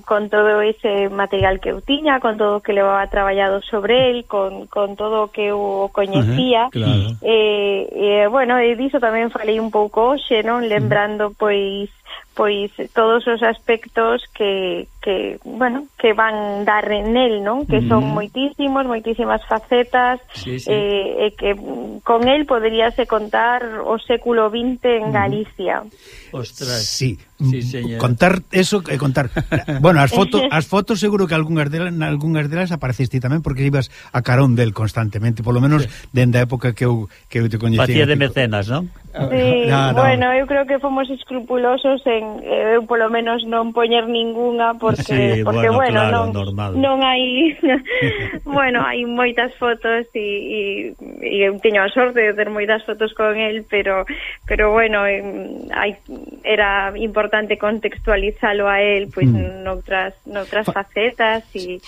con todo ese material que eu tiña, con todo o que levaba traballado sobre el, con, con todo o que eu coñecía. Uh -huh, claro. Eh, eh, bueno, e diso tamén falei un pouco hoxe, non? Lembrando, pois, pois todos os aspectos que, que, bueno, que van dar en el, non? Que son moitísimos, moitísimas facetas, sí, sí. eh, e que con el poderíase contar o século XX en. Galicia. Ostras. Sí, sí señor. contar eso e contar. Bueno, as fotos, as fotos seguro que algunhas delas, algunhas delas apareciste tamén porque ibas a carón del constantemente, polo menos sí. dende a época que eu que eu te coñecía. Facía de mecenas, non? Ah, sí, no, no. bueno, eu creo que fomos escrupulosos en eh, eu polo menos non poñer ningunha porque sí, porque bueno, bueno claro, non normal. non hai bueno, hai moitas fotos e e eu teño a sorte de ter moitas fotos con el, pero pero bueno, hai era importante contextualizalo a él pois mm. noutras noutras Fa facetas e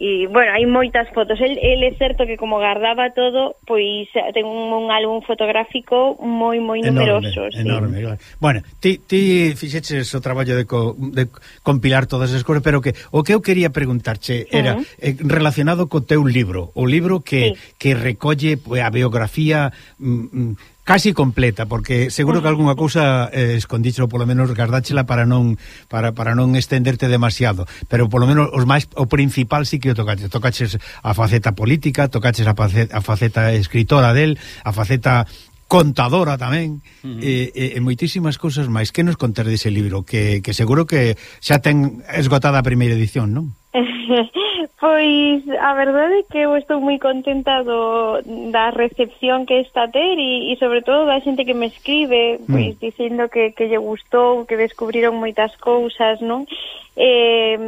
E, bueno, hai moitas fotos. El, el é certo que como guardaba todo, pois ten un, un álbum fotográfico moi, moi numeroso. Enorme, sí. enorme. Bueno, ti, ti fixeches o traballo de, co, de compilar todas as cosas, pero que o que eu quería preguntarche era uh -huh. eh, relacionado co teu libro, o libro que, sí. que recolle a biografía... Mm, mm, casi completa, porque seguro que algunha cousa eh, escondíchelo polo menos gardáchela para non para, para non estenderte demasiado, pero polo menos os máis o principal sí que o tocaches. Tocaches a faceta política, tocaches a faceta, a faceta escritora del, a faceta contadora tamén uh -huh. e, e, e moitísimas cousas máis que nos contar dese libro que, que seguro que xa ten esgotada a primeira edición, non? pois a verdade é que eu estou moi contenta do, da recepción que está a ter e, e sobre todo da xente que me escribe mm. pois mm. dicindo que, que lle gustou que descubriron moitas cousas non eh,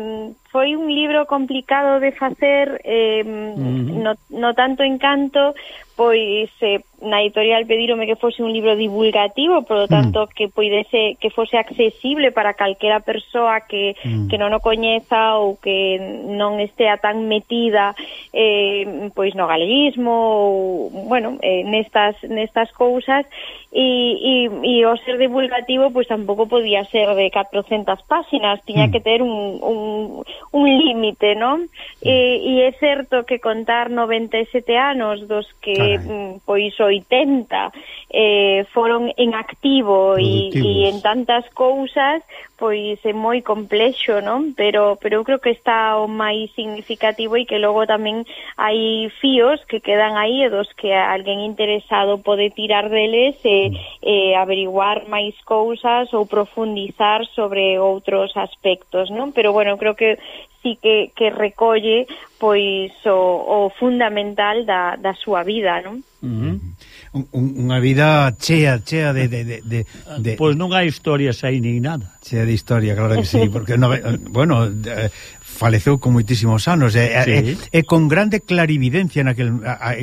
foi un libro complicado de facer eh, mm. no, no tanto encanto pois eh, na editorial pedírome que fose un libro divulgativo, por lo mm. tanto mm. que poidese que fose accesible para calquera persoa que, mm. que non o coñeza ou que non estea tan metida eh, pois no galeguismo ou, bueno, eh, nestas, nestas cousas e, e, e o ser divulgativo pois tampouco podía ser de 400 páxinas, tiña mm. que ter un, un, un límite, non? E, e é certo que contar 97 anos dos que Carai. Mm, pois o 80 eh, foron en activo e, e en tantas cousas pois é moi complexo, non? Pero pero eu creo que está o máis significativo e que logo tamén hai fíos que quedan aí e dos que alguén interesado pode tirar deles e, mm. e averiguar máis cousas ou profundizar sobre outros aspectos, non? Pero bueno, creo que sí que, que recolle pois o, o fundamental da, da súa vida, non? Uh -huh un, unha vida chea, chea de... de, de, de, de... Pois pues non hai historias aí nin nada. Chea de historia, claro que sí, porque, no, bueno, de, faleceu con moitísimos anos e, sí. e, e con grande clarividencia naquel a, a,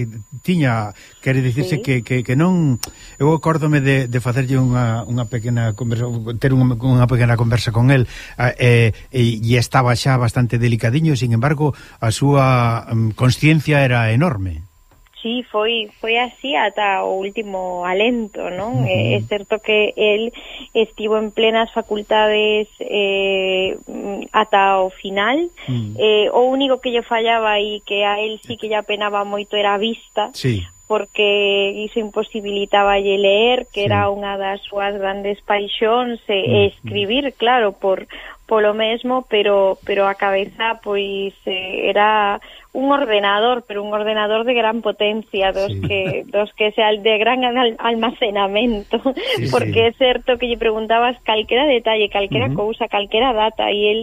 tiña, quere dicirse sí. que, que, que non eu acórdome de, de facerlle unha, unha pequena conversa, ter unha, unha pequena conversa con el e, e, e estaba xa bastante delicadiño, sin embargo, a súa mm, consciencia era enorme. Sí, foi foi así ata o último alento, non? Uh eh, -huh. é certo que el estivo en plenas facultades eh, ata o final. Uh -huh. eh, o único que lle fallaba e que a el sí que lle apenaba moito era a vista. Sí porque iso imposibilitaba lle leer, que sí. era unha das súas grandes paixóns, e, eh, mm, escribir, claro, por polo mesmo, pero pero a cabeza pois eh, era un ordenador, pero un ordenador de gran potencia, dos sí. que dos que sea de gran almacenamento, sí, porque sí. é certo que lle preguntabas calquera detalle, calquera uh -huh. cousa, calquera data e el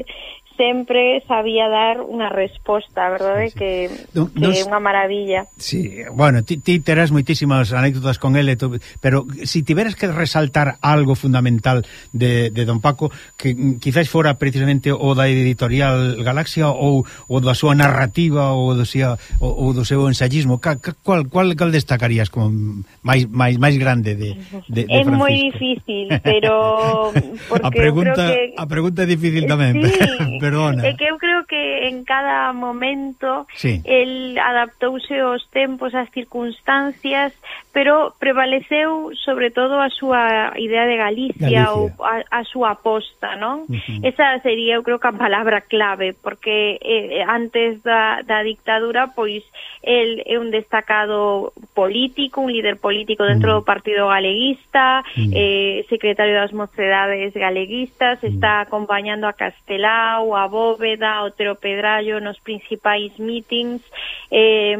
sempre sabía dar unha resposta, verdade? Sí. Que, no, que nos... é unha maravilla. Sí, bueno, ti, ti terás moitísimas anécdotas con ele, to... pero se si tiveras que resaltar algo fundamental de, de Don Paco, que quizás fora precisamente o da editorial Galaxia ou o da súa narrativa ou do, sea, o, o do seu ensayismo, cal, cal, cal destacarías como máis, máis, máis grande de, de, de É moi difícil, pero... Porque a pregunta, creo que... a pregunta é difícil tamén. Sí, perdona. É que eu creo que en cada momento sí. el adaptouse aos tempos, ás circunstancias, pero prevaleceu sobre todo a súa idea de Galicia, Galicia. ou a, a súa aposta, non? Uh -huh. Esa sería, eu creo que a palabra clave, porque eh, antes da, da dictadura, pois, el é un destacado político, un líder político dentro uh -huh. do Partido Galeguista, uh -huh. eh, secretario das Mocedades Galeguistas, uh -huh. está acompañando a Castelao, a Bóveda, ao Tero Pedrallo nos principais meetings, eh,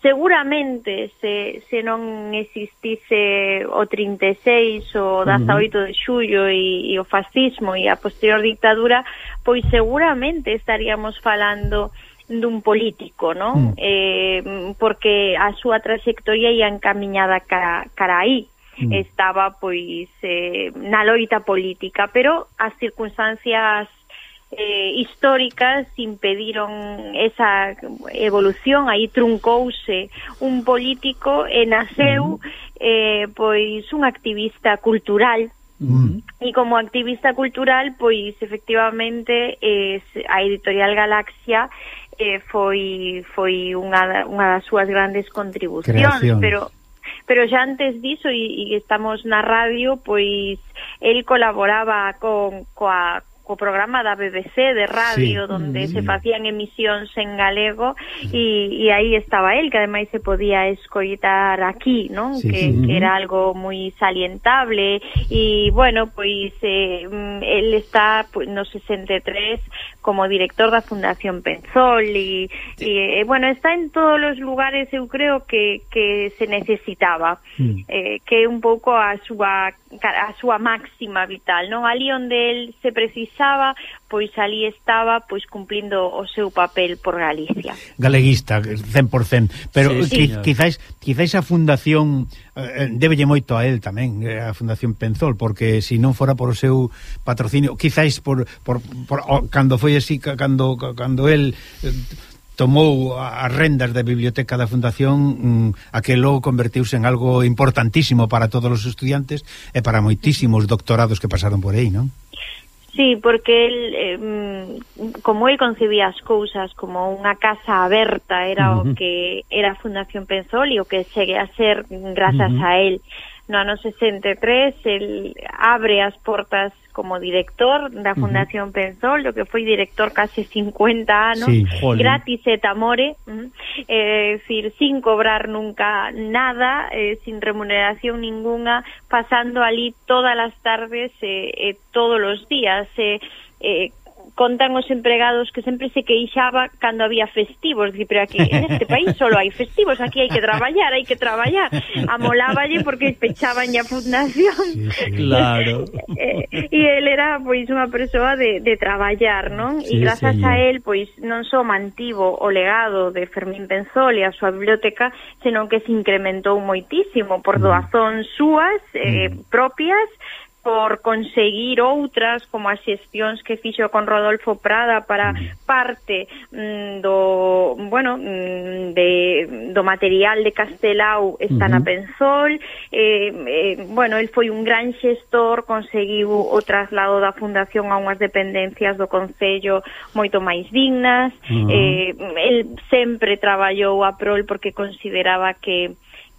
seguramente se, se non existise o 36 o 18 de xullo e, e o fascismo e a posterior dictadura, pois seguramente estaríamos falando dun político, non? Mm. Eh, porque a súa trayectoria ia encaminhada cara, cara aí, mm. estaba pois eh, na loita política, pero as circunstancias eh, históricas impediron esa evolución, aí truncouse un político e naceu eh, pois un activista cultural Mm. E como activista cultural, pois efectivamente eh, a Editorial Galaxia eh, foi foi unha unha das súas grandes contribucións, Creación. pero pero xa antes diso e, e estamos na radio, pois el colaboraba con coa, co programa da BBC de radio sí, donde sí. se facían emisións en galego e, e aí estaba el que ademais se podía escoitar aquí, non? Sí, que, sí. que era algo moi salientable e bueno, pois eh, mm, el está pues, no 63 como director da Fundación Penzol e, sí. e eh, bueno, está en todos os lugares eu creo que, que se necesitaba mm. eh, que un pouco a súa a súa máxima vital, non? Ali onde el se precisa pensaba, pois ali estaba pois cumplindo o seu papel por Galicia. Galeguista, 100%, pero sí, qui, quizáis quizáis a fundación eh, eh, débelle moito a él tamén, eh, a Fundación Penzol, porque se si non fora por o seu patrocinio, quizáis por, por, por oh, cando foi así, cando cando el eh, tomou as rendas da biblioteca da fundación mm, a que logo convertiuse en algo importantísimo para todos os estudiantes e para moitísimos doctorados que pasaron por aí, non? Sí, porque el, eh, como el concebía as cousas como unha casa aberta era uh -huh. o que era a Fundación Pensol e o que segue a ser grazas uh -huh. a él no ano 63 el abre as portas como director da Fundación uh -huh. Pensol, o que foi director case 50 anos, sí, gratis et amore, uh eh, decir, sin cobrar nunca nada, eh, sin remuneración ninguna, pasando ali todas as tardes e eh, eh, todos os días, eh, eh, contan os empregados que sempre se queixaba cando había festivos, dicir, pero aquí en este país solo hai festivos, aquí hai que traballar, hai que traballar. Amoláballe porque pechaban a fundación. Sí, sí, claro. Eh, e, e él era pois unha persoa de, de traballar, non? Sí, e grazas señor. a él pois non só mantivo o legado de Fermín Penzol e a súa biblioteca, senón que se incrementou moitísimo por mm. doazóns súas eh, mm. propias por conseguir outras como as xestións que fixo con Rodolfo Prada para mm. parte mm, do, bueno, mm, de, do material de Castelau está uh -huh. Pensol eh, eh, bueno, el foi un gran xestor conseguiu o traslado da fundación a unhas dependencias do Concello moito máis dignas uh -huh. eh, el sempre traballou a prol porque consideraba que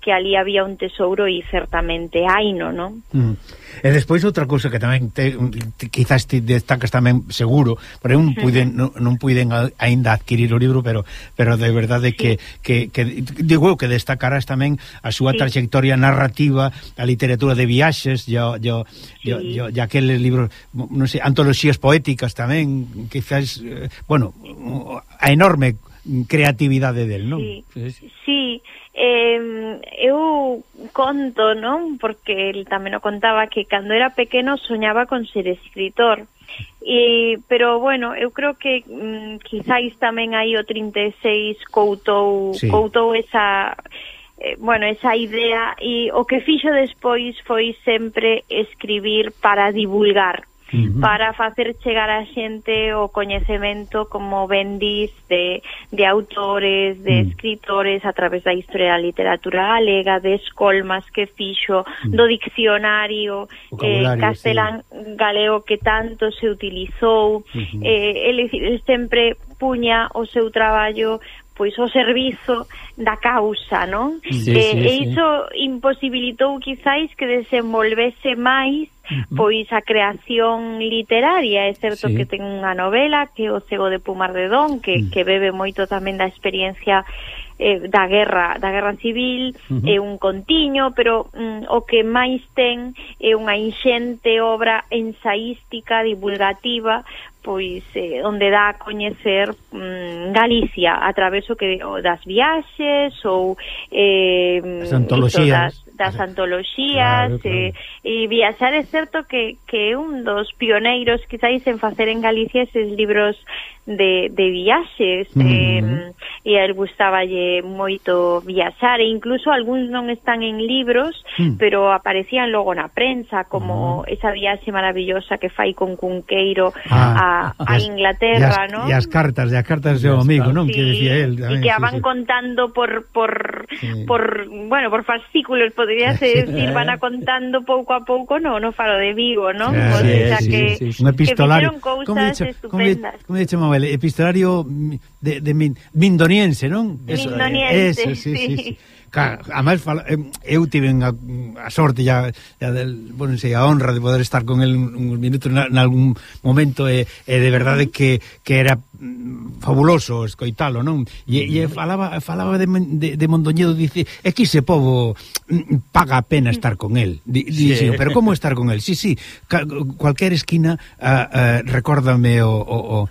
que ali había un tesouro e certamente haino, non? Mm. E despois outra cousa que tamén te, te, quizás te destacas tamén seguro, pero non puiden non, non puiden aínda adquirir o libro, pero pero de verdade sí. que, que, que digo que destacarás tamén a súa sí. trayectoria narrativa, a literatura de viaxes, yo yo sí. yo, yo, yo aqueles libros, non sei, antoloxías poéticas tamén, quizás eh, bueno, a enorme creatividade del, non? Sí. sí. sí eh, eu conto, non? Porque el tamén o contaba que cando era pequeno soñaba con ser escritor. E, pero, bueno, eu creo que mm, quizáis tamén aí o 36 coutou, sí. coutou esa... Eh, bueno, esa idea e o que fixo despois foi sempre escribir para divulgar para facer chegar a xente o coñecemento como vendís de, de autores, de mm. escritores a través da historia da literatura galega, de escolmas que fixo, do diccionario eh, castelán sí. galego que tanto se utilizou, uh eh, ele, ele sempre puña o seu traballo pois o servizo da causa, non? Sí, eh, sí, e iso sí. imposibilitou quizáis que desenvolvese máis pois a creación literaria é certo sí. que ten unha novela que o cego de Pumar de Don que, mm. que bebe moito tamén da experiencia eh, da guerra da guerra civil uh -huh. é un contiño pero mm, o que máis ten é unha inxente obra ensaística divulgativa pois eh, onde dá a coñecer mm, Galicia a través o que o das viaxes ou eh, As antoloxías. Das, das antoloxías claro, claro. Eh, e viaxar é certo que, que é un dos pioneiros quizáis en facer en Galicia eses libros de, de viaxes mm -hmm. eh, e a el gustaballe moito viaxar e incluso algúns non están en libros mm. pero aparecían logo na prensa como mm. esa viaxe maravillosa que fai con Cunqueiro ah. a a e as- Inglaterra, e as, non? E as cartas, e as cartas do seu E amigo, non? Que decía él y tamén, que sí, van sí. contando por por Sí. por bueno por fascículos podría Sí. decir van a contando pouco a pouco no no faro de Vigo no Ah, o sí, sea sí, que, sí, sí. un epistolario que como como lle- estupendas como lle chamaba ele? epistolario de, de min, mindoniense, non? Eso, eh, Mindoniense, eso, sí, sí, sí. sí. a además, eh, eu tive a, a sorte ya, ya del, bueno, sei, a honra de poder estar con el uns minutos en algún momento e, e de verdade que, que era mm, fabuloso escoitalo, non? E, e mm. falaba falaba de, de, de Mondoñedo dice, é que ese povo mm, paga a pena estar con el." Di, sí. Pero como estar con el?" Sí, sí, cualquier esquina uh, uh, recórdame o, o, o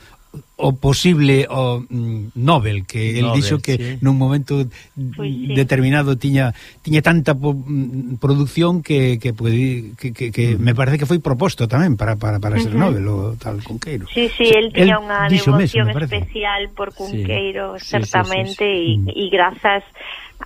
o posible o mm, Nobel que el Nobel, dixo que sí. nun momento pues, sí. determinado tiña tiña tanta po, mm, producción que que, que, que, que mm. me parece que foi proposto tamén para, para, para ser uh -huh. Nobel o tal Conqueiro. Sí, sí, el tiña unha devoción mesmo, especial por Cunqueiro, sí. certamente, sí, sí, sí, sí. e mm. grazas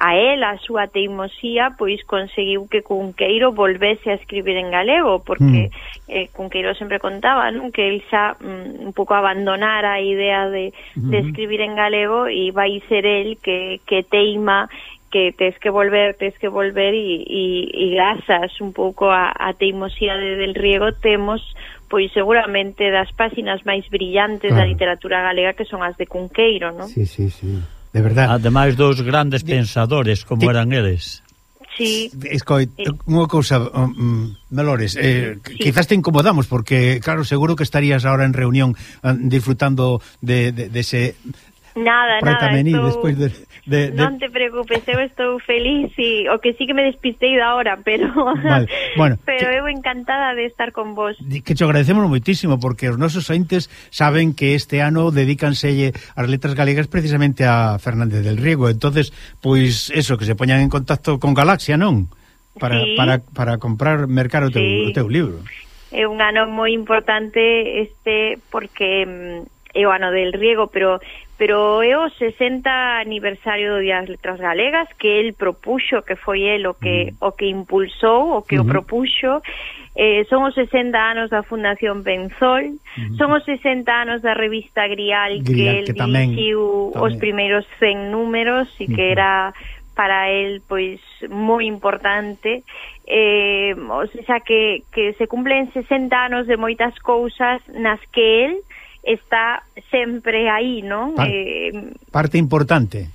a él, a súa teimosía, pois conseguiu que Cunqueiro volvese a escribir en galego, porque mm. eh, Cunqueiro sempre contaba, non, que el xa mm, un pouco abandonara idea de, de escribir en galego e vai ser el que, que teima que tes que volver, tes que volver e, e, e grazas un pouco a, a teimosidade del riego temos pois seguramente das páxinas máis brillantes claro. da literatura galega que son as de Cunqueiro, non? Sí, sí, sí. De verdade. Ademais dos grandes pensadores como eran eles. Sí. Escoi, sí. unha cousa, um, um, Melores, eh, sí. quizás te incomodamos porque, claro, seguro que estarías ahora en reunión um, disfrutando de, de, de ese Nada, nada, estou, despois de de, de... Non te preocupes, eu estou feliz e o que sí que me despistei da hora, pero vale. bueno, pero que... eu encantada de estar con vos. Que te agradecemos moitísimo porque os nosos ointes saben que este ano dedícanselle as letras galegas precisamente a Fernández del Riego, entonces pois eso que se poñan en contacto con Galaxia, non? Para, sí. para, para comprar, mercar o teu, sí. o teu libro. É un ano moi importante este porque mm, é o ano del riego, pero pero é o 60 aniversario do Día das Letras Galegas que el propuxo, que foi el o que mm. o que impulsou, o que uh -huh. o propuxo. Eh, son os 60 anos da Fundación Benzol, uh -huh. son os 60 anos da revista Grial, Grial que el que tamén, dirixiu tamén. os primeiros 100 números e uh -huh. que era para el pois moi importante eh, ou sea que, que se cumplen 60 anos de moitas cousas nas que el está sempre aí, non? Pa eh, parte importante.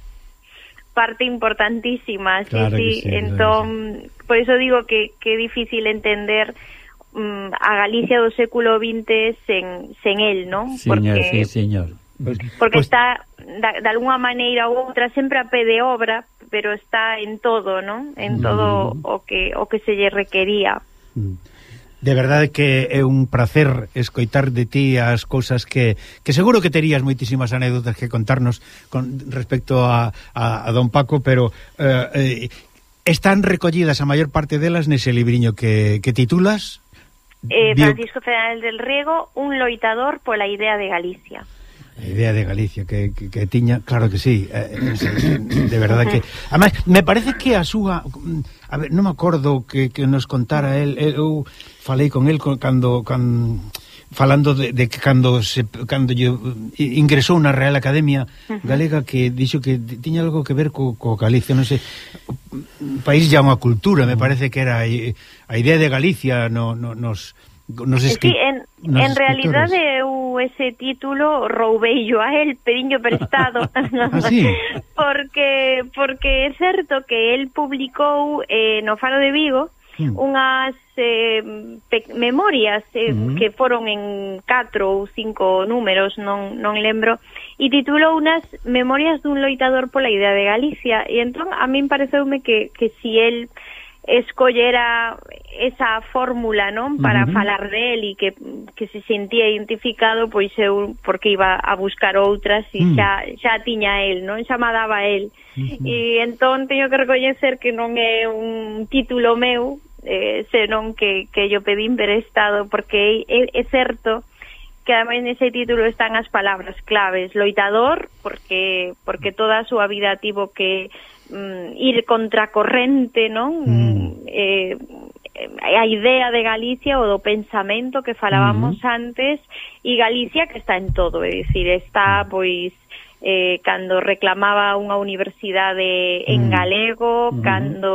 Parte importantísima, claro sí, sí. sí entón, claro por eso digo que que é difícil entender um, a Galicia do século XX sen, sen él, non? Señor, porque, sí, señor. Pues, porque pues, está, da, de alguna maneira ou outra, sempre a pé de obra, pero está en todo, non? En mm. todo o que o que se lle requería. Mm. De verdade que é un placer escoitar de ti as cousas que, que seguro que terías moitísimas anécdotas que contarnos con respecto a, a, a Don Paco, pero eh, eh, están recollidas a maior parte delas nese libriño que, que titulas... Eh, Francisco Fernández del Riego, un loitador pola idea de Galicia. A idea de Galicia que, que, que tiña, claro que sí, eh, eh de verdade que... Además, me parece que a súa... A ver, non me acordo que, que nos contara el, eu falei con el cando, cando falando de, de que cando se cando lle ingresou na Real Academia uh -huh. Galega que dixo que tiña algo que ver co, co Galicia, non sei. O país ya unha cultura, me parece que era a idea de Galicia no, no, nos nos escri... Sí, en, en realidade eu ese título roubeillo a el, pediño prestado. ¿Ah, sí? porque porque é certo que el publicou eh, no Faro de Vigo mm. unhas eh, memorias eh, mm. que foron en catro ou cinco números, non, non lembro, e titulou unas Memorias dun loitador pola idea de Galicia, e entón a min pareceume que, que si el escollera esa fórmula, non, para uh -huh. falar del e que que se sentía identificado, pois eu porque iba a buscar outras e uh xa xa tiña el, non, xa me daba el. Uh -huh. E entón teño que recoñecer que non é un título meu, eh, senón que, que yo pedín prestado porque é, é certo que ademais nese título están as palabras claves, loitador, porque porque toda a súa vida tivo que mm, ir contracorrente, non? Mm. Eh, eh, a idea de Galicia ou do pensamento que falábamos antes e Galicia que está en todo, é dicir, está mm. pois eh, cando reclamaba unha universidade en mm. galego, mm. cando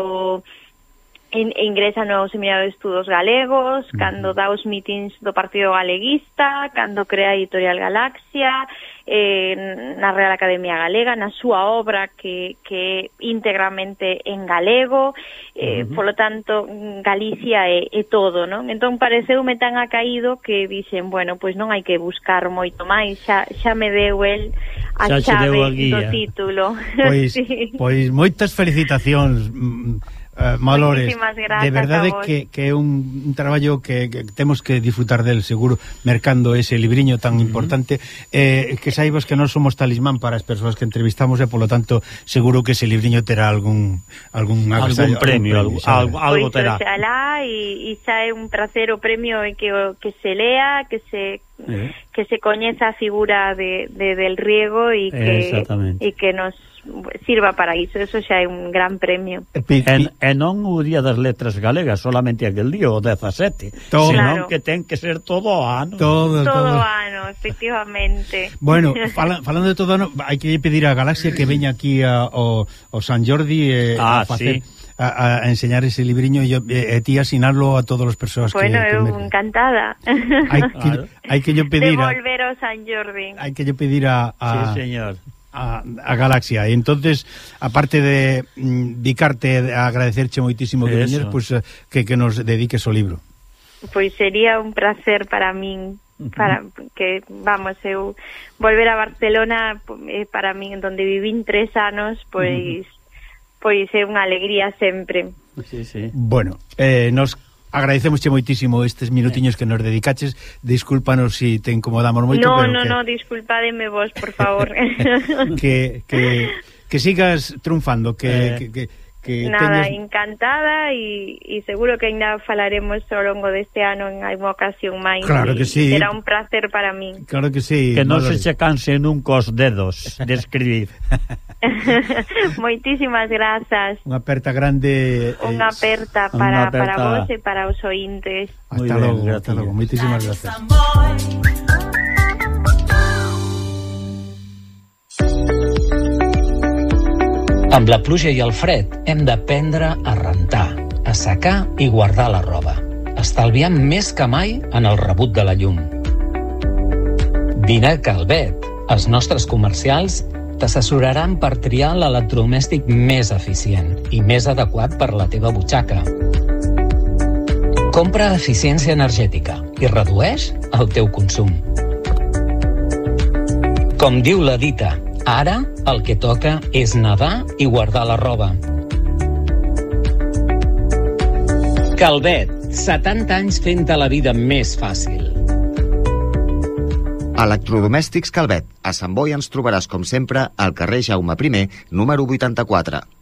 en, ingresa no Seminario de Estudos Galegos, uh -huh. cando dá os meetings do Partido Galeguista, cando crea a Editorial Galaxia, eh, na Real Academia Galega, na súa obra que, que é íntegramente en galego, eh, uh -huh. polo tanto, Galicia é, é todo, non? Entón, pareceume tan acaído que dixen, bueno, pois non hai que buscar moito máis, xa, xa me deu el a xa chave deu a guía. do título. Pois, sí. pois moitas felicitacións, mm, Uh, Malores, de verdade que, que é un traballo que, que temos que disfrutar del seguro mercando ese libriño tan uh -huh. importante. Eh, que saibas que non somos talismán para as persoas que entrevistamos e polo tanto seguro que ese libriño terá algún algún, algún premio, algún, premio, algo, algo pois terá. e xa é un placer o premio que, que se lea que se eh. que se coñeza a figura de, de del riego e que, e que nos sirva para iso, eso xa é un gran premio. En, e non o Día das Letras Galegas, solamente aquel día, o 17, todo, senón claro. que ten que ser todo o ano. Todo, todo, todo. ano, efectivamente. Bueno, fala, falando de todo ano, hai que pedir a Galaxia que veña aquí a, o, o San Jordi eh, ah, a facer... Sí. A, a, enseñar ese libriño e, e ti asinarlo a todas as persoas bueno, que... Bueno, eu me... encantada. Hai que, claro. hai que yo pedir... a volver ao San Jordi. Hai que yo pedir a... a sí, señor a, a galaxia. E entonces, aparte de mm, dicarte a agradecerche moitísimo que viñeres, pois pues, eh, que que nos dediques o libro. Pois sería un placer para min para que vamos eu volver a Barcelona eh, para min onde vivín tres anos, pois pois é unha alegría sempre. Sí, sí. Bueno, eh, nos agradecemosche moitísimo estes minutiños eh. que nos dedicaches. Discúlpanos se si te incomodamos moito, no, pero No, no, que... no, disculpademe vos, por favor. que, que que sigas triunfando, que, eh... que, que que Nada, teñes... encantada e, e seguro que ainda falaremos ao longo deste ano en alguma ocasión máis. Claro que sí. Será un placer para min. Claro que sí. Que non se che canse nunca os dedos de escribir. Moitísimas grazas. Unha aperta grande. Eh, Unha aperta para, aperta... para vos e para os ointes. Hasta logo, hasta logo. Moitísimas grazas. Amb la pluja i el fred hem d'aprendre a rentar, a secar i guardar la roba, estalviant més que mai en el rebut de la llum. A Calvet. Els nostres comercials t'assessoraran per triar l'electrodomèstic més eficient i més adequat per la teva butxaca. Compra eficiència energètica i redueix el teu consum. Com diu la dita, ara el que toca és nedar i guardar la roba. Calvet, 70 anys fent la vida més fàcil. Electrodomèstics Calvet. A Sant Boi ens trobaràs, com sempre, al carrer Jaume I, número 84.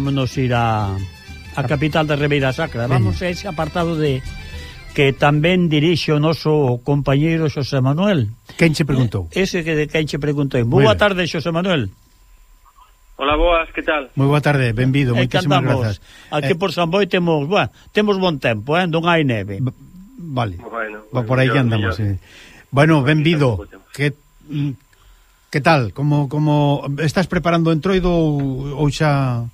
vámonos ir a, a capital da Ribeira Sacra. Vamos a ese apartado de que tamén dirixe o noso compañeiro Xosé Manuel. Quen che preguntou? Eh, ese que de quen che preguntou. Boa tarde, Xosé Manuel. Ola, boas, que tal? Moi boa tarde, benvido, eh, moitísimas grazas. Aquí eh, por San Boi temos, bueno, temos bon tempo, eh, non hai neve. Vale, bueno, va, por aí que andamos. Millor. Eh. Bueno, benvido, que... Mm, que tal? Como, como estás preparando o entroido ou, ou xa...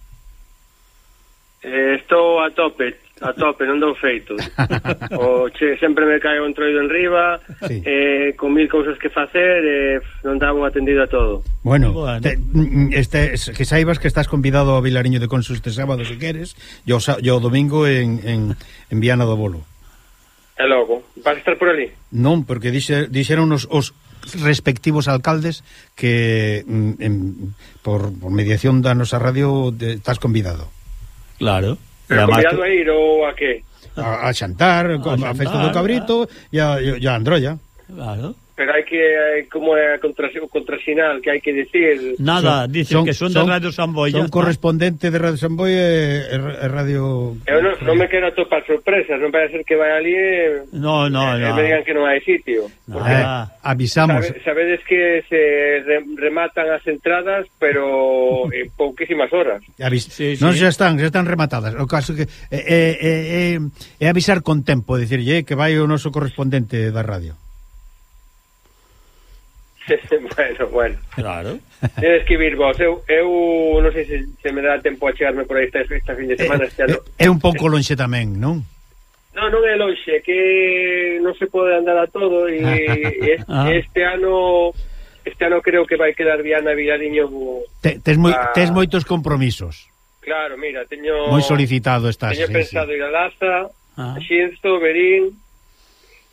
Eh, estou a tope, a tope, non dou feito. o che, sempre me cae un troido en riba, sí. eh, con mil cousas que facer, eh, non daba un atendido a todo. Bueno, bueno. Te, este, que saibas que estás convidado a Vilariño de Consus este sábado, se queres, e o, o domingo en, en, en Viana do Bolo. E logo, vas estar por ali? Non, porque dixe, dixeron os, os respectivos alcaldes que mm, en, por, por mediación da nosa radio de, estás convidado. Claro. Pero convidado a ir ou a que? A, a xantar, a, a, a festa do cabrito e a, e a Androlla. Claro pero hai que como é contra, o contrasinal que hai que decir. Nada, son, dicen son, que son, de Radio Samboya son correspondente de Radio Samboy e, eh, e eh, eh, Radio eu non, non me quero topar sorpresas non vai a ser que vai ali e, no, no, e, no. e me digan que non hai sitio porque, eh, ah. avisamos. Sabe, sabedes que se rematan as entradas pero en pouquísimas horas. Avis sí, non sí. xa están, xa están rematadas. O caso que é eh, eh, eh, eh, avisar con tempo dicirlle que vai o noso correspondente da radio. bueno, bueno. Claro. Tienes que vir vos. Eu, eu non sei se, se me dá tempo a chegarme por aí esta, esta fin de eh, semana. É, no... Eh, é un pouco lonxe tamén, non? Non, non é lonxe, que non se pode andar a todo e este, ah. este ano este ano creo que vai quedar Diana Vilariño Te, tes, moi, a... tes moitos compromisos. Claro, mira, teño moi solicitado estás. Teño sí, pensado sí. ir a Laza, ah. Xinzo, Berín,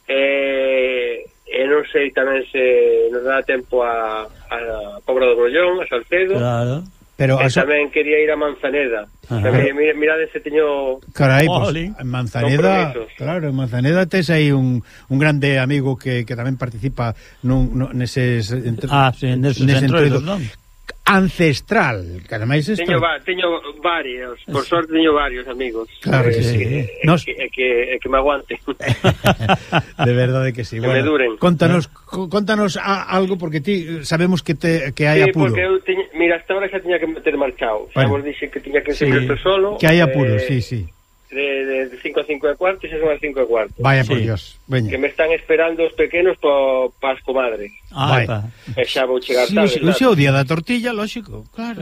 eh e non sei tamén se nos dá tempo a, a Pobra do Brollón, a Salcedo. Claro. Pero e asa... tamén quería ir a Manzaneda. Ajá. Tamén, mirade mira se teño... Carai, pues, en Manzaneda, claro, en Manzaneda tes aí un, un grande amigo que, que tamén participa nun, nun, neses... Entre, ah, sí, neses, neses entroidos, non? ancestral, que ademais isto... Teño, va, teño varios, por sorte teño varios amigos. Claro que eh, sí. Eh, Nos... Eh, eh, que, que, que me aguante. de verdade que sí. Que bueno, me duren. Contanos, ¿no? contanos a, algo, porque ti sabemos que te que hai sí, apuro. porque eu teño, mira, hasta ahora xa tiña que meter marchado. Bueno. Xa vos dixe que tiña que ser sí, solo. Que hai apuro, eh, sí, sí de, de cinco a cinco e cuarto, xa son as cinco e cuarto. Vaya, por sí. Dios. Veña. Que me están esperando os pequenos pa, pa as comadres. Ah, Vai. Pa. E xa vou chegar sí, tarde. Sí, claro. o día da tortilla, lógico, claro.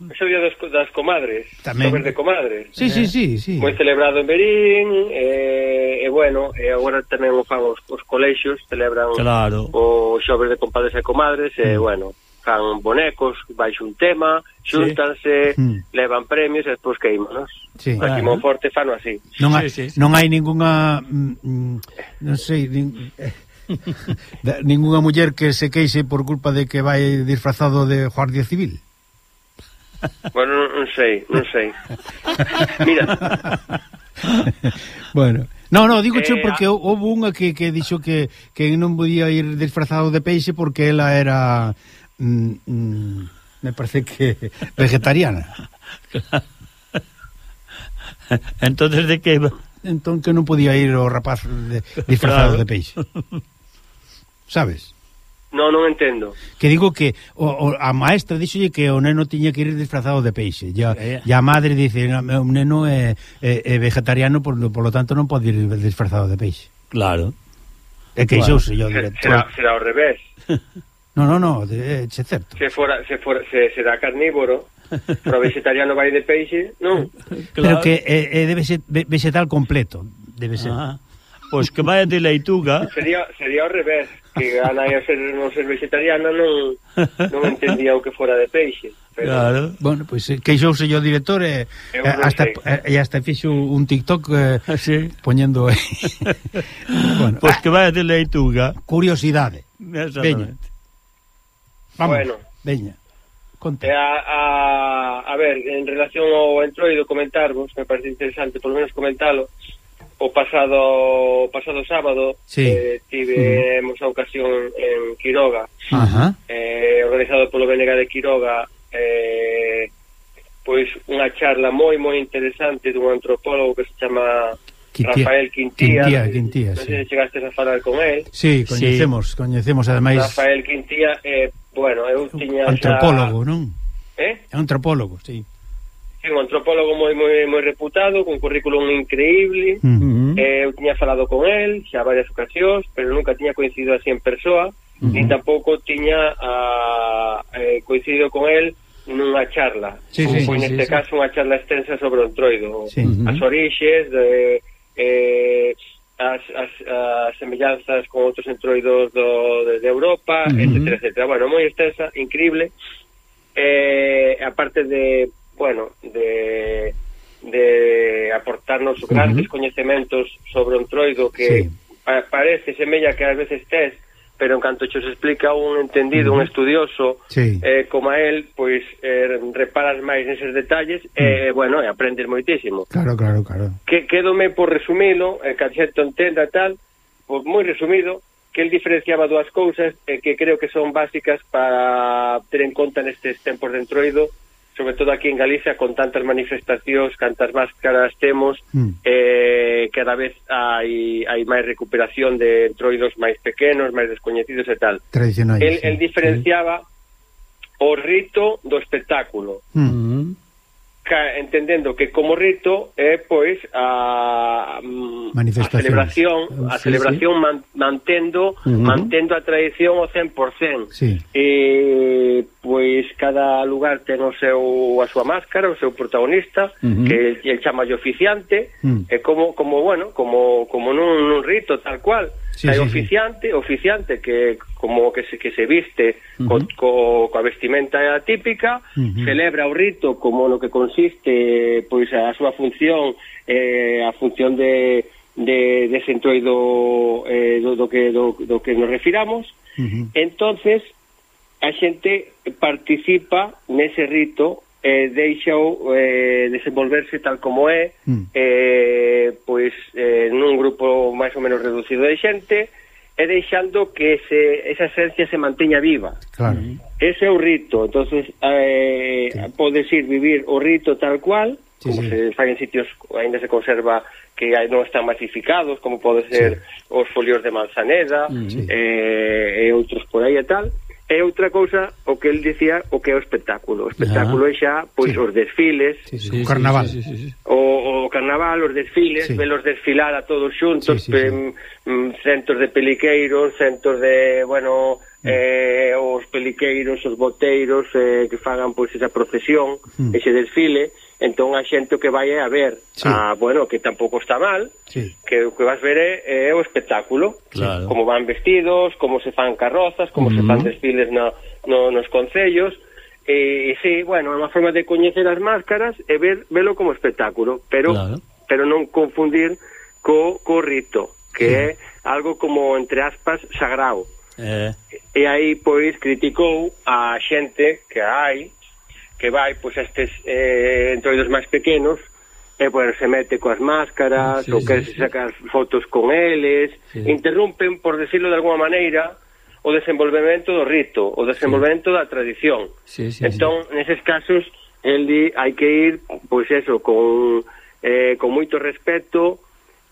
Ese día das, das comadres, Tamén. de comadres. Sí, eh? sí, sí, sí. Moi celebrado en Berín, e eh, eh, bueno, e eh, agora tamén o fan os, os colexios, celebran claro. o xoves de compadres e comadres, e eh, mm. bueno, fan bonecos baixo un tema, xuntanse, sí. mm. levan premios e despois queimanos. Sí. Aquí claro. Monforte fano así. Non hai, sí, sí. Non hai ningunha mm, mm non sei, nin, da, ningunha muller que se queixe por culpa de que vai disfrazado de guardia civil. Bueno, non, non sei, non sei. Mira. bueno, No, no, digo eh, porque houve unha que, que dixo que, que non podía ir disfrazado de peixe porque ela era mm, mm, me parece que vegetariana. Claro. entonces de que? Entón que non podía ir o rapaz de, disfrazado claro. de peixe. Sabes? No, non entendo. Que digo que o, o, a maestra díxolle que o neno tiña que ir disfrazado de peixe. Ya, eh, ya a madre dice, o neno é, é, é vegetariano, por, por lo tanto non pode ir disfrazado de peixe. Claro. E queixouse bueno, yo. Director. Será, será ao revés. No, no, no, de, che certo. Se fora, se fora se será carnívoro, pero vegetariano vai de peixe, non? Claro. Pero que é, é ser veget, vegetal completo, debe ser. Ah. Pois que vai de leituga. Sería, sería ao revés, que a nai a ser, non ser vegetariana non, non entendía o que fora de peixe. Pero... Claro. Bueno, pois pues, queixouse o director eh, eh, e eh, hasta, e eh, hasta fixo un TikTok eh, ah, sí. poñendo... Eh. bueno, pois pues que vai de leituga. Curiosidade. Exactamente. Veño. Vamos, bueno, veña. Conta. Eh, a, a, a ver, en relación ao entroido comentarvos, me parece interesante polo menos comentalo. O pasado pasado sábado sí. eh, tivemos a ocasión en Quiroga. Ajá. Eh, organizado polo Venega de Quiroga eh, pois unha charla moi moi interesante dun antropólogo que se chama Quintía, Rafael Quintía, Quintía, Quintía non sei sí. se chegaste a falar con él. Sí, coñecemos, sí. coñecemos ademais. Rafael Quintía, eh, Bueno, eu tiña Antropólogo, xa... non? Eh? É Antropólogo, sí. Sí, un antropólogo moi, moi, moi reputado, con currículum increíble. Uh -huh. eh, eu tiña falado con el xa varias ocasións, pero nunca tiña coincidido así en persoa, uh -huh. ni tampouco tiña a, eh, coincidido con el nunha charla. Sí, sí, foi sí, neste sí, caso sí. unha charla extensa sobre o entroido, sí. as orixes, de, eh, as, as, as semellanzas con outros entroidos do, de, de Europa, uh -huh. etcétera, etcétera. Bueno, moi extensa, increíble. Eh, aparte de, bueno, de de aportarnos grandes uh -huh. coñecementos sobre o entroido que sí. pa parece semella que ás veces tes pero en canto che explica un entendido, un estudioso sí. eh, como a él, pois eh, reparas máis neses detalles eh, e, eh, bueno, e aprendes moitísimo. Claro, claro, claro. Que quedome por resumilo, eh, que a xente entenda tal, pois moi resumido, que el diferenciaba dúas cousas eh, que creo que son básicas para ter en conta nestes tempos de entroido sobre todo aquí en Galicia, con tantas manifestacións, cantas máscaras temos, mm. eh, cada vez hai, hai máis recuperación de entroidos máis pequenos, máis descoñecidos e tal. Tradicionais. El, sí. el diferenciaba sí. o rito do espectáculo. Mm. mm ca, entendendo que como rito é pois a, mm, a celebración a sí, celebración sí. Man, mantendo uh -huh. mantendo a tradición ao 100%. Sí. E pois cada lugar ten o seu a súa máscara, o seu protagonista, uh -huh. que el, el chama oficiante, uh -huh. como como bueno, como como nun, nun rito tal cual. Sí, hai sí, oficiante, sí. oficiante que como que se, que se viste uh -huh. co, co, coa vestimenta típica, uh -huh. celebra o rito como no que consiste pois a súa función eh, a función de de desentroido eh, do, do que do, do que nos refiramos. Uh -huh. Entonces a xente participa nese rito eh, deixou eh, desenvolverse tal como é mm. eh, pois eh, nun grupo máis ou menos reducido de xente e deixando que se, esa esencia se manteña viva claro. Hmm. ese é o rito entonces eh, sí. podes ir vivir o rito tal cual sí, como sí. se fai en sitios ainda se conserva que non están masificados como pode ser sí. os folios de Manzaneda sí. eh, e outros por aí e tal E outra cousa, o que el dicía, o que é o espectáculo. O espectáculo ah, é xa, pois, sí. os desfiles. Sí, sí, o carnaval. Sí, sí, sí, sí. O, o carnaval, os desfiles, sí. velos desfilar a todos xuntos, sí, sí, sí. Mm, centos de peliqueiros, centos de, bueno, mm. eh, os peliqueiros, os boteiros, eh, que fagan, pois, esa procesión, mm. ese desfile, entón a xente o que vai é a ver sí. a, bueno, que tampouco está mal sí. que o que vas ver é, é o espectáculo claro. como van vestidos como se fan carrozas, como uh -huh. se fan desfiles na, no, nos concellos e, e sí, bueno, é unha forma de coñecer as máscaras e ver velo como espectáculo pero claro. pero non confundir co, co rito que sí. é algo como, entre aspas, sagrado eh. e aí, pois, criticou a xente que hai que vai pois estes eh, entroidos máis pequenos e pois se mete coas máscaras sí, ou que sí, se sacar sí. fotos con eles sí. interrumpen, por decirlo de alguma maneira o desenvolvemento do rito o desenvolvemento sí. da tradición sí, sí, entón, sí. neses casos el di, hai que ir, pois eso con, eh, con moito respeto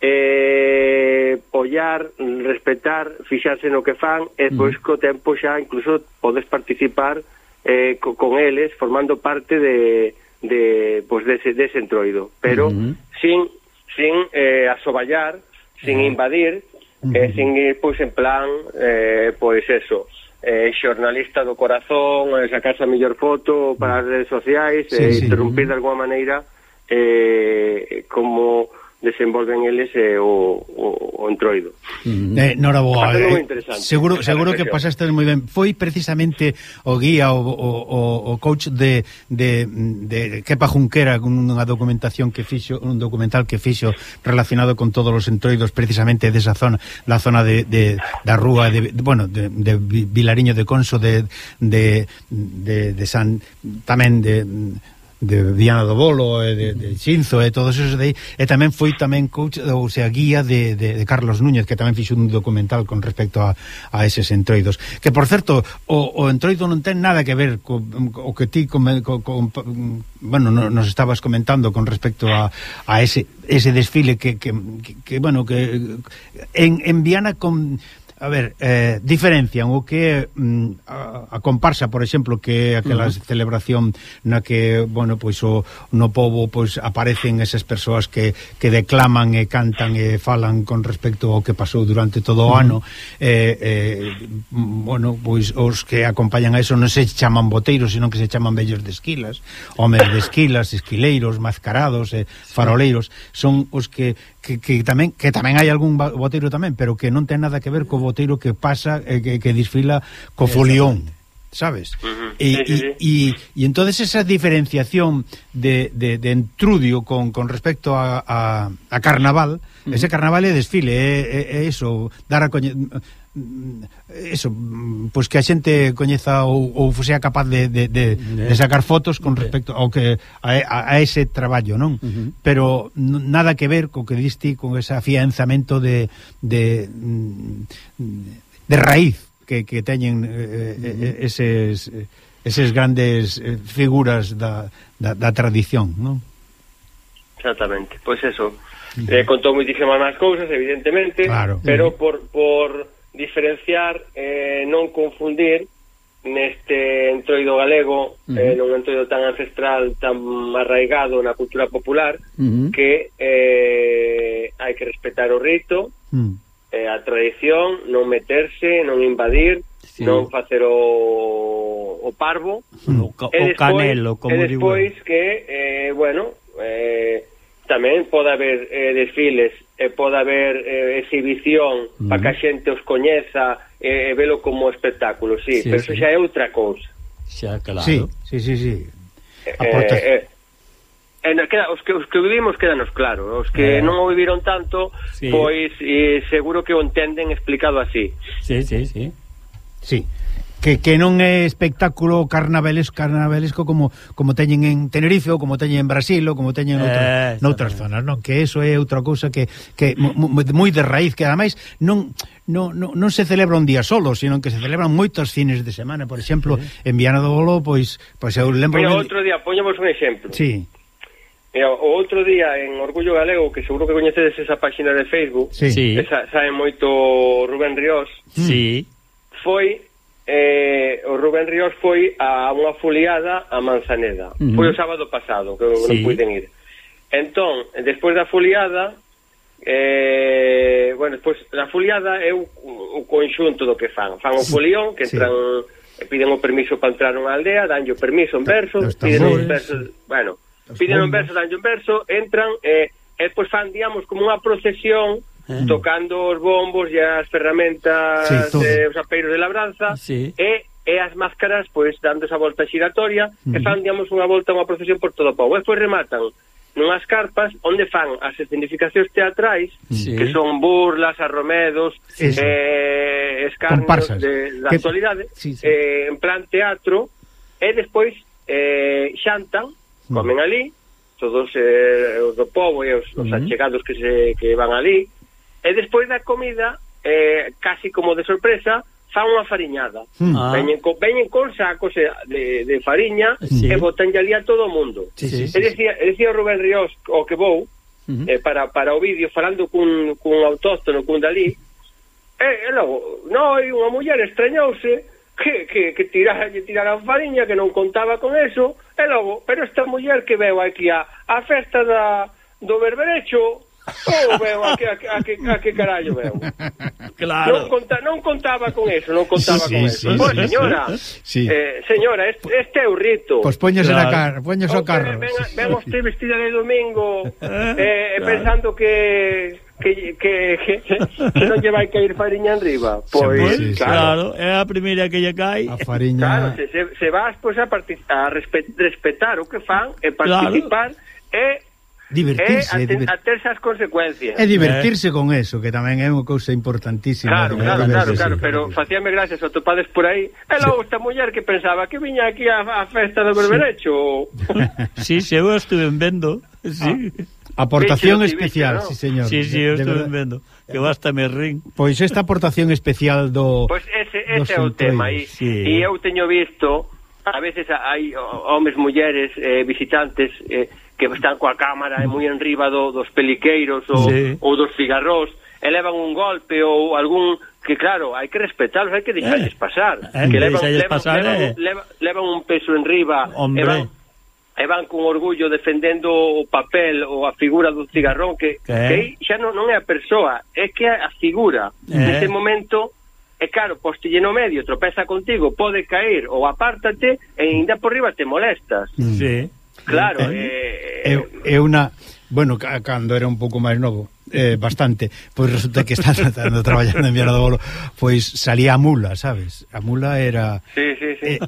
eh, pollar, respetar, fixarse no que fan e pois mm. co tempo xa incluso podes participar eh, co, con eles formando parte de, de pois pues, dese, dese entroido, pero uh -huh. sin sin eh, asoballar, sin invadir, uh -huh. eh, sin ir pois en plan eh, pois eso, eh, xornalista do corazón, eh, sacarse a mellor foto para as redes sociais, sí, eh, sí, interrumpir uh -huh. de alguma maneira eh, como desenvolven eles eh, o, o, o entroido. Mm, eh, Nora Boa, eh, eh seguro, seguro que pasaste moi ben. Foi precisamente o guía, o, o, o coach de, de, de Kepa Junquera unha documentación que fixo, un documental que fixo relacionado con todos os entroidos precisamente desa zona, da zona de, de da rúa, de, de, bueno, de, de Vilariño de Conso, de, de, de, de San, tamén de de Diana do Bolo e de, de Xinzo e eh, todos esos de aí. E tamén foi tamén coach ou sea guía de, de, de Carlos Núñez que tamén fixo un documental con respecto a, a eses entroidos. Que por certo o, o entroido non ten nada que ver co, o que ti con, co, com, bueno, no, nos estabas comentando con respecto a, a ese, ese desfile que, que, que, que bueno que en, en Viana con A ver, eh, diferencian o que mm, a, a comparsa, por exemplo, que aquela uh -huh. celebración na que, bueno, pois o no povo pois aparecen esas persoas que, que declaman e cantan e falan con respecto ao que pasou durante todo o ano, uh -huh. eh, eh, mm, bueno, pois os que acompañan a eso non se chaman boteiros, senón que se chaman vellos de esquilas, homes de esquilas, esquileiros, mascarados, eh, faroleiros, son os que, que, que tamén que tamén hai algún boteiro tamén, pero que non ten nada que ver co Boteiro que pasa eh, que, que desfila co folión sabes? E uh -huh. sí, sí, sí. entonces esa diferenciación de, de, de entrudio con, con respecto a, a, a carnaval, uh -huh. ese carnaval é desfile, é, é, é eso, dar a coñe eso, pois que a xente coñeza ou, ou sea capaz de, de, de, de sacar fotos con respecto ao que a, a ese traballo, non? Uh -huh. Pero nada que ver co que diste con ese afianzamento de de, de raíz que, que teñen eh, eh uh -huh. eses eses grandes eh, figuras da, da, da tradición, non? Exactamente, pois eso. Uh -huh. Eh, contou moitísimas máis cousas, evidentemente, claro. pero uh -huh. por por diferenciar e eh, non confundir neste entroido galego, uh -huh. eh, non un entroido tan ancestral, tan arraigado na cultura popular, uh -huh. que eh, hai que respetar o rito, uh -huh. eh, a tradición, non meterse, non invadir, sí. non facer o, o parvo, o, ca, despois, o canelo, como digo. E despois digo. que, eh, bueno, eh, tamén pode haber eh, desfiles e poda haber eh, exhibición mm. para que a xente os coñeza e, eh, velo como espectáculo, sí, sí pero sí. xa é outra cousa. Xa, claro. Sí, sí, sí, sí. Eh, Aporta... Eh, eh, eh En, queda, os que os que vivimos quedanos claro, os que eh, non o viviron tanto, sí. pois eh, seguro que o entenden explicado así. Sí, sí, sí. Sí que, que non é espectáculo carnavelesco, carnavalesco como como teñen en Tenerife ou como teñen en Brasil ou como teñen noutra, eh, noutras zonas, non? Que eso é outra cousa que, que moi de raíz, que ademais non, non, non, non se celebra un día solo, sino que se celebran moitos fines de semana, por exemplo, sí. en Viana do Bolo, pois, pois eu lembro... Pero outro día, poñamos un exemplo. Sí. Mira, o outro día en Orgullo Galego, que seguro que coñecedes esa páxina de Facebook, sí. esa, sabe moito Rubén Ríos, sí. foi eh, o Rubén Ríos foi a unha foliada a Manzaneda. Uh -huh. Foi o sábado pasado, que sí. non puiden ir. Entón, despois da foliada, eh, bueno, despois da foliada é o, o conxunto do que fan. Fan o folión, que entran... Sí. Piden o permiso para entrar a unha aldea, danlle o permiso en verso, piden un verso, bueno, piden un verso, danlle un verso, entran, eh, e despois pois fan, digamos, como unha procesión eh. tocando os bombos e as ferramentas, sí, de, os apeiros de labranza, sí. e e as máscaras pois dando esa volta xiratoria mm. e fan, digamos, unha volta, unha procesión por todo o povo. E pois rematan nunhas carpas onde fan as escenificacións teatrais sí. que son burlas, arromedos, Eso. eh, escarnios de, da que... actualidade, sí, sí. Eh, en plan teatro, e despois eh, xantan, comen mm. ali, todos eh, os do povo e os, os achegados que se que van ali, E despois da comida, eh, casi como de sorpresa, fan unha fariñada. Hmm. Ah. Veñen, co, veñen con sacos de, de fariña sí. e botan ali a todo o mundo. Sí, sí, sí, e decía, sí. decía Rubén Ríos, o que vou, uh -huh. eh, para, para o vídeo, falando cun, cun autóctono, cun dalí, e, e logo, noi, unha muller extrañouse que, que, que tirara, que tirara fariña, que non contaba con eso, e logo, pero esta muller que veu aquí a, a festa da, do berberecho, Oh, veo a que, a, que, a, que, a que carallo veo. Claro. Non, conta, non contaba con eso, non contaba sí, con sí, eso. Sí, pois, señora, sí. eh, señora, este, este é o rito. Pois poñese claro. na car, poñese o carro. Ven, ven usted vestida de domingo, eh, eh, claro. pensando que que, que, que, que non lle vai caer fariña enriba. Pois, sí, sí, claro. claro, é a primeira que lle cai. A fariña... Claro, se, se, se vas pois, a, a respetar o que fan e participar claro. e Divertirse, é, a, ter, a as consecuencias. É divertirse eh. con eso, que tamén é unha cousa importantísima. Claro, eh, claro, claro, claro, pero facíame gracias, o topades por aí. E logo sí. esta muller que pensaba que viña aquí a, a festa do berberecho. Sí, sí, eu estuve vendo. Sí. Ah. Aportación sí, especial, si, sí señor. Sí, sí, eu estuve vendo, que basta me rin. Pois esta aportación especial do Pois ese, ese é o tema e sí. E eu teño visto a veces hai homes, mulleres, eh, visitantes eh, que están coa cámara moi enriba do, dos peliqueiros ou, sí. ou dos cigarrós elevan un golpe ou algún que claro, hai que respetarlos, hai que deixarles eh, pasar, eh, que levan, levan, pasar, levan, eh. levan, levan un peso enriba, Hombre. e van, e van con orgullo defendendo o papel ou a figura do cigarrón que, que? que xa non, non é a persoa, é que é a figura. Eh. Neste momento é claro, postille no medio, tropeza contigo, pode caer ou apártate e ainda por riba te molestas. Sí. Claro, eh eh, eh, eh, é, é unha... Bueno, cando era un pouco máis novo eh, bastante, pois resulta que está tratando traballando en Viana do Bolo, pois salía a mula, sabes? A mula era sí, sí, sí. Eh,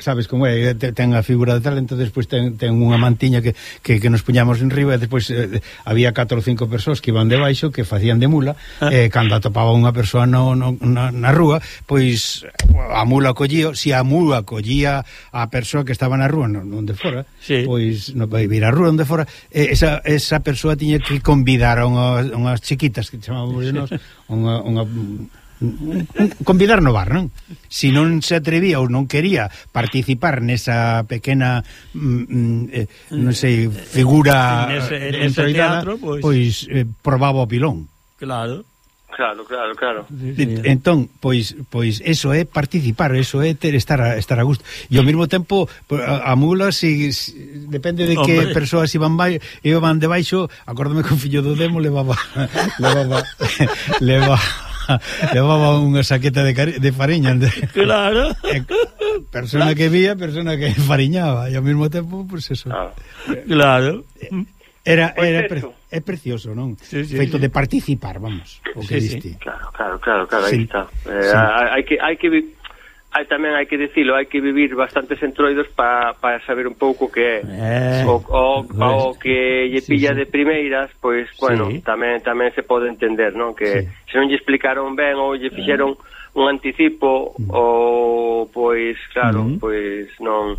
sabes como é, eh, ten a figura de tal, entonces despois ten, ten unha mantiña que, que, que nos puñamos en riba e despois eh, había 4 ou 5 persoas que iban de baixo que facían de mula, e eh, cando atopaba unha persoa no, no, na, na rúa, pois a mula collía, se si a mula collía a persoa que estaba na rúa, non, onde fora, sí. pois non vai vir a rúa onde fora, eh, esa, esa persoa tiña que convidar a unha unhas, unhas chiquitas que chamábamos de nós, unha, unha convidar no bar, non? Si non se atrevía ou non quería participar nesa pequena mm, mm eh, non sei, eh, eh, figura nese, nese entroidada, teatro, pois, pois eh, probaba o pilón. Claro. Claro, claro, claro. Entón, pois pois eso é participar, eso é ter estar a, estar a gusto. E ao mesmo tempo a, a mula si, si depende de Hombre. que persoas iban vai, iban de baixo, acórdame que o fillo do Demo levaba levaba levaba levaba unha saqueta de, cari de fariña claro eh, persona claro. que vía, persona que fariñaba e ao mesmo tempo, pois pues eso ah. claro era, pois era, era é precioso, non? Sí, sí, Feito sí. de participar, vamos, o que sí, diste. Sí. Claro, claro, claro, claro, sí. aí está. Eh, sí. hai que hai que hai tamén hai que dicilo, hai que vivir bastantes entroidos para pa saber un pouco que é eh, o, o, o que lle pilla sí, de primeiras, pois pues, bueno, sí. tamén tamén se pode entender, non? Que sí. se non lle explicaron ben ou lle fixeron eh. un anticipo mm. ou pois claro, mm. pois non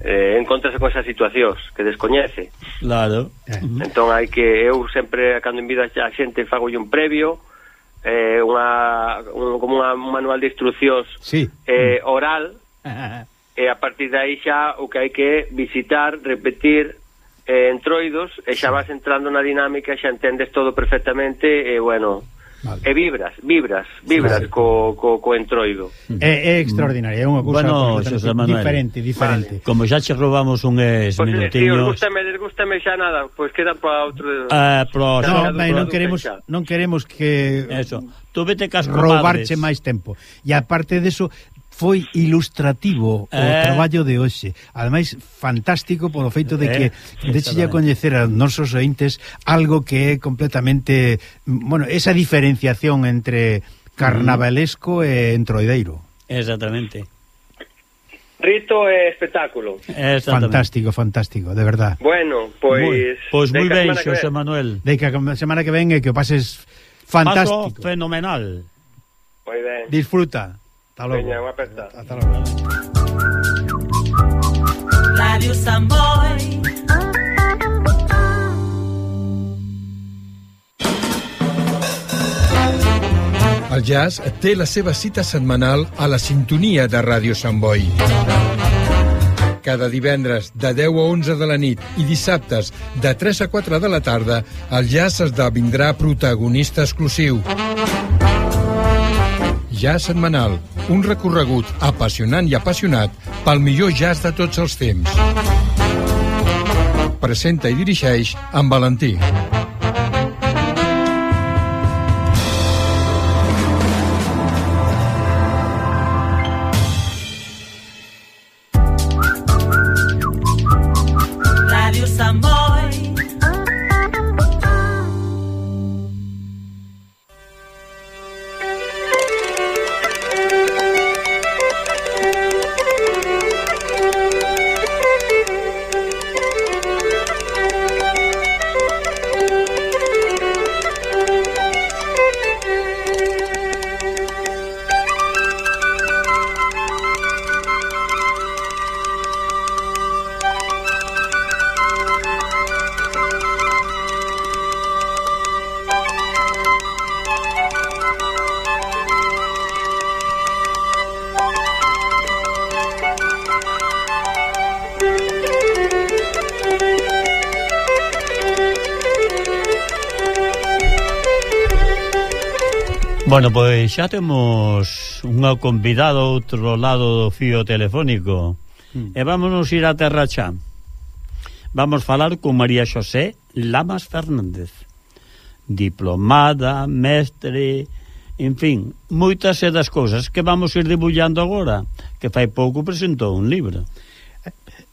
eh, encontrase con esas situacións que descoñece. Claro. Eh. Entón hai que eu sempre cando en vida a xente fago un previo eh, unha, un, como unha, un manual de instruccións sí. eh, oral e a partir de aí xa o que hai que visitar, repetir eh, entroidos e xa vas entrando na dinámica xa entendes todo perfectamente e bueno, Vale. E vibras, vibras, vibras Sí. co, co, co entroido. É, é extraordinario, é unha cousa bueno, José Manuel, diferente, diferente. Vale. Como xa che roubamos un es pois, pues, eh, minutiños. Tío, gustame, gustame xa nada, pois pues queda para outro. Ah, pro, no, no, non queremos xa. non queremos que Eso. Tú vete cas robarche máis tempo. E aparte de eso, foi ilustrativo eh... o traballo de hoxe. Ademais, fantástico polo feito de que eh, dechille a coñecer aos nosos ointes algo que é completamente, bueno, esa diferenciación entre carnavalesco e entroideiro. Exactamente. Rito e espectáculo. Fantástico, fantástico, de verdad. Bueno, pois... Pois moi ben, Xosé Manuel. De que a semana que ven e que o pases fantástico. Paso fenomenal. Moi ben. Disfruta. Hasta logo. Veña, unha aperta. Hasta logo. Radio Samboy. El jazz té la seva cita setmanal a la sintonia de Ràdio Sant Boi. Cada divendres de 10 a 11 de la nit i dissabtes de 3 a 4 de la tarda, el jazz esdevindrà protagonista exclusiu. Jazz setmanal, un recorregut apassionant i apassionat pel millor jazz de tots els temps. Presenta i dirigeix en Valentí. Bueno, pois xa temos unha convidada ao outro lado do fío telefónico. Mm. E vámonos ir a Terracha. Vamos falar con María Xosé Lamas Fernández. Diplomada, mestre, en fin, moitas e das cousas que vamos ir debullando agora, que fai pouco presentou un libro.